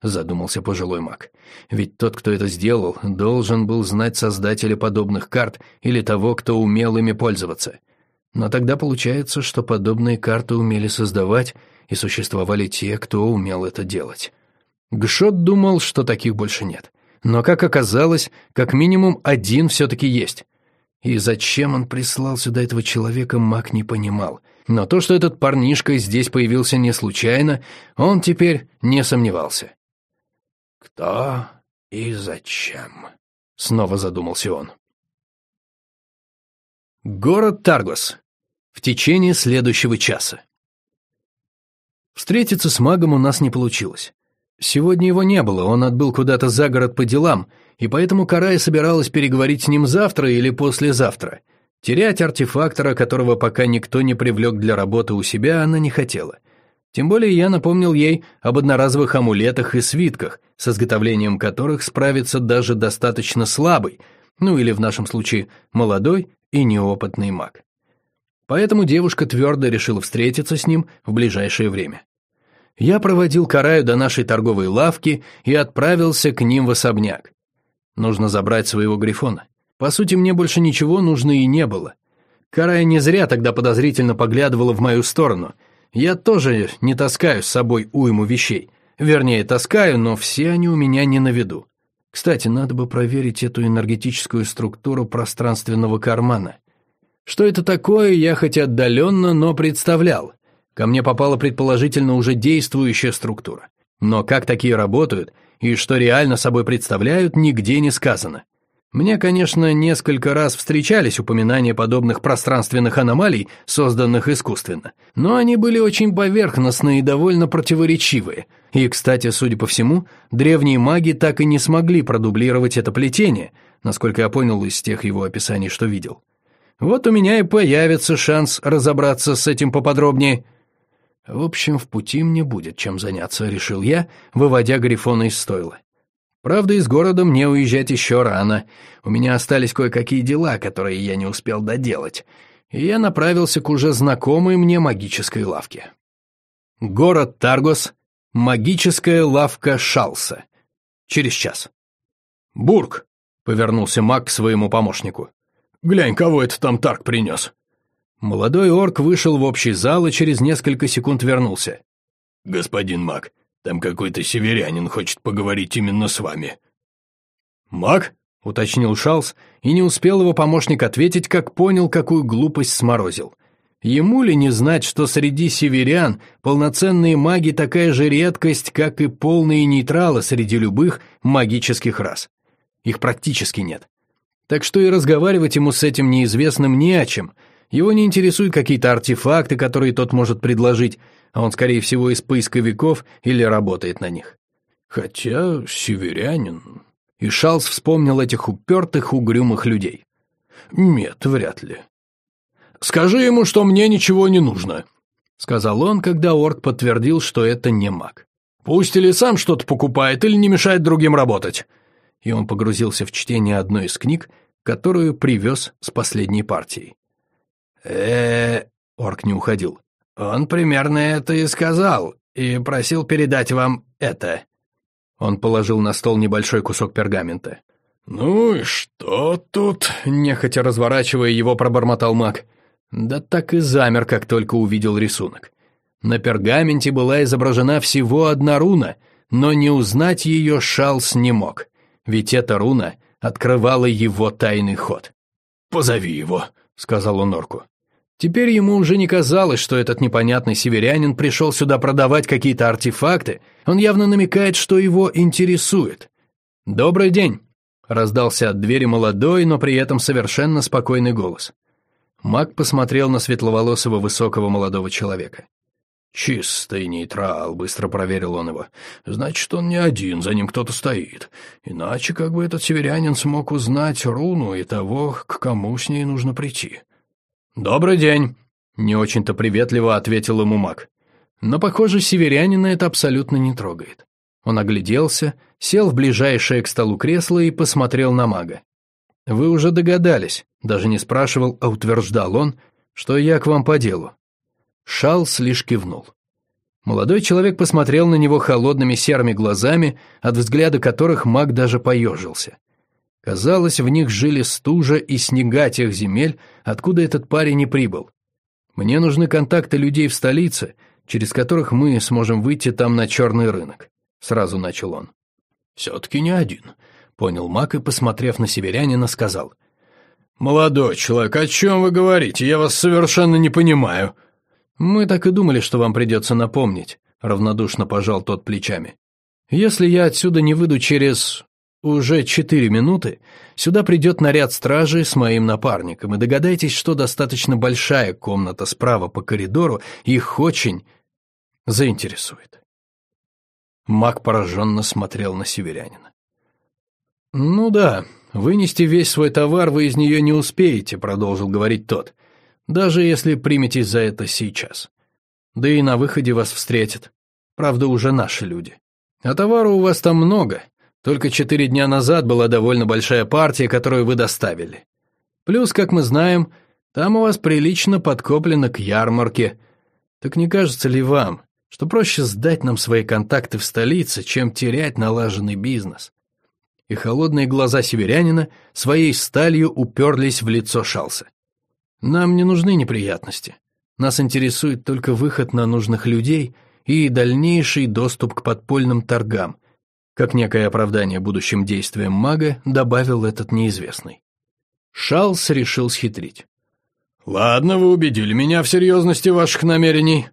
задумался пожилой маг. Ведь тот, кто это сделал, должен был знать создателя подобных карт или того, кто умел ими пользоваться. Но тогда получается, что подобные карты умели создавать, и существовали те, кто умел это делать. Гшот думал, что таких больше нет. Но, как оказалось, как минимум один все-таки есть. И зачем он прислал сюда этого человека, маг не понимал. Но то, что этот парнишка здесь появился не случайно, он теперь не сомневался. «Кто и зачем?» — снова задумался он. Город Таргос. В течение следующего часа. Встретиться с магом у нас не получилось. Сегодня его не было, он отбыл куда-то за город по делам, и поэтому Карая собиралась переговорить с ним завтра или послезавтра. Терять артефактора, которого пока никто не привлек для работы у себя, она не хотела. Тем более я напомнил ей об одноразовых амулетах и свитках, с изготовлением которых справится даже достаточно слабый, ну или в нашем случае молодой и неопытный маг. Поэтому девушка твердо решила встретиться с ним в ближайшее время. Я проводил Караю до нашей торговой лавки и отправился к ним в особняк. Нужно забрать своего грифона. По сути, мне больше ничего нужно и не было. Карая не зря тогда подозрительно поглядывала в мою сторону. Я тоже не таскаю с собой уйму вещей. Вернее, таскаю, но все они у меня не на виду. Кстати, надо бы проверить эту энергетическую структуру пространственного кармана. Что это такое, я хоть отдаленно, но представлял. Ко мне попала предположительно уже действующая структура. Но как такие работают и что реально собой представляют, нигде не сказано. Мне, конечно, несколько раз встречались упоминания подобных пространственных аномалий, созданных искусственно, но они были очень поверхностные и довольно противоречивые. И, кстати, судя по всему, древние маги так и не смогли продублировать это плетение, насколько я понял из тех его описаний, что видел. Вот у меня и появится шанс разобраться с этим поподробнее. В общем, в пути мне будет чем заняться, решил я, выводя Грифона из стойла. Правда, из города мне уезжать еще рано. У меня остались кое-какие дела, которые я не успел доделать. И я направился к уже знакомой мне магической лавке. Город Таргос, магическая лавка Шалса. Через час. «Бург!» — повернулся маг к своему помощнику. «Глянь, кого это там Тарк принес!» Молодой орк вышел в общий зал и через несколько секунд вернулся. «Господин маг, там какой-то северянин хочет поговорить именно с вами». «Маг?» — уточнил Шалс, и не успел его помощник ответить, как понял, какую глупость сморозил. Ему ли не знать, что среди северян полноценные маги такая же редкость, как и полные нейтралы среди любых магических рас? Их практически нет. Так что и разговаривать ему с этим неизвестным не о чем. Его не интересуют какие-то артефакты, которые тот может предложить, а он, скорее всего, из поисковиков или работает на них. Хотя северянин... И Шалс вспомнил этих упертых, угрюмых людей. Нет, вряд ли. «Скажи ему, что мне ничего не нужно», — сказал он, когда орк подтвердил, что это не маг. «Пусть или сам что-то покупает, или не мешает другим работать». И он погрузился в чтение одной из книг, которую привез с последней партией. э орк не уходил. «Он примерно это и сказал, и просил передать вам это». Он положил на стол небольшой кусок пергамента. «Ну и что тут?» — нехотя разворачивая его, пробормотал маг. Да так и замер, как только увидел рисунок. На пергаменте была изображена всего одна руна, но не узнать ее Шалс не мог, ведь эта руна открывала его тайный ход. «Позови его», — сказал он орку. Теперь ему уже не казалось, что этот непонятный северянин пришел сюда продавать какие-то артефакты. Он явно намекает, что его интересует. «Добрый день!» — раздался от двери молодой, но при этом совершенно спокойный голос. Маг посмотрел на светловолосого высокого молодого человека. «Чистый нейтрал», — быстро проверил он его. «Значит, он не один, за ним кто-то стоит. Иначе как бы этот северянин смог узнать руну и того, к кому с ней нужно прийти». «Добрый день», — не очень-то приветливо ответил ему маг. Но, похоже, северянина это абсолютно не трогает. Он огляделся, сел в ближайшее к столу кресло и посмотрел на мага. «Вы уже догадались», — даже не спрашивал, а утверждал он, что я к вам по делу. Шалс лишь кивнул. Молодой человек посмотрел на него холодными серыми глазами, от взгляда которых маг даже поежился. Казалось, в них жили стужа и снега тех земель, откуда этот парень не прибыл. Мне нужны контакты людей в столице, через которых мы сможем выйти там на черный рынок», — сразу начал он. «Все-таки не один», — понял маг и, посмотрев на северянина, сказал. «Молодой человек, о чем вы говорите? Я вас совершенно не понимаю». «Мы так и думали, что вам придется напомнить», — равнодушно пожал тот плечами. «Если я отсюда не выйду через уже четыре минуты сюда придет наряд стражи с моим напарником, и догадайтесь, что достаточно большая комната справа по коридору их очень заинтересует. Маг пораженно смотрел на северянина. «Ну да, вынести весь свой товар вы из нее не успеете», — продолжил говорить тот, «даже если приметесь за это сейчас. Да и на выходе вас встретят. Правда, уже наши люди. А товара у вас там много, только четыре дня назад была довольно большая партия, которую вы доставили. Плюс, как мы знаем, там у вас прилично подкоплено к ярмарке. Так не кажется ли вам, что проще сдать нам свои контакты в столице, чем терять налаженный бизнес?» И холодные глаза северянина своей сталью уперлись в лицо Шалса. «Нам не нужны неприятности. Нас интересует только выход на нужных людей и дальнейший доступ к подпольным торгам, как некое оправдание будущим действиям мага, добавил этот неизвестный. Шалс решил схитрить. «Ладно, вы убедили меня в серьезности ваших намерений».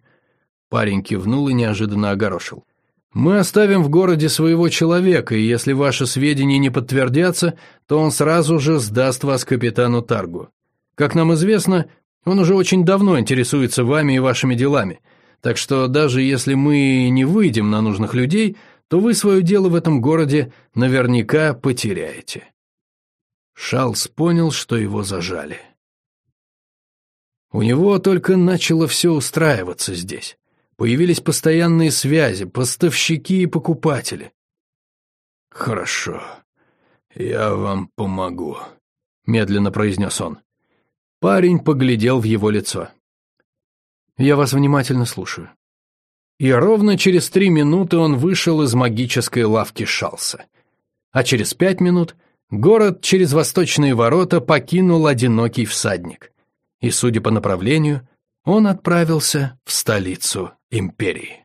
Парень кивнул и неожиданно огорошил. «Мы оставим в городе своего человека, и если ваши сведения не подтвердятся, то он сразу же сдаст вас капитану Таргу. Как нам известно, он уже очень давно интересуется вами и вашими делами, так что даже если мы не выйдем на нужных людей, то вы свое дело в этом городе наверняка потеряете. Шалс понял, что его зажали. У него только начало все устраиваться здесь. Появились постоянные связи, поставщики и покупатели. «Хорошо, я вам помогу», — медленно произнес он. Парень поглядел в его лицо. «Я вас внимательно слушаю» и ровно через три минуты он вышел из магической лавки Шалса. А через пять минут город через восточные ворота покинул одинокий всадник. И, судя по направлению, он отправился в столицу империи.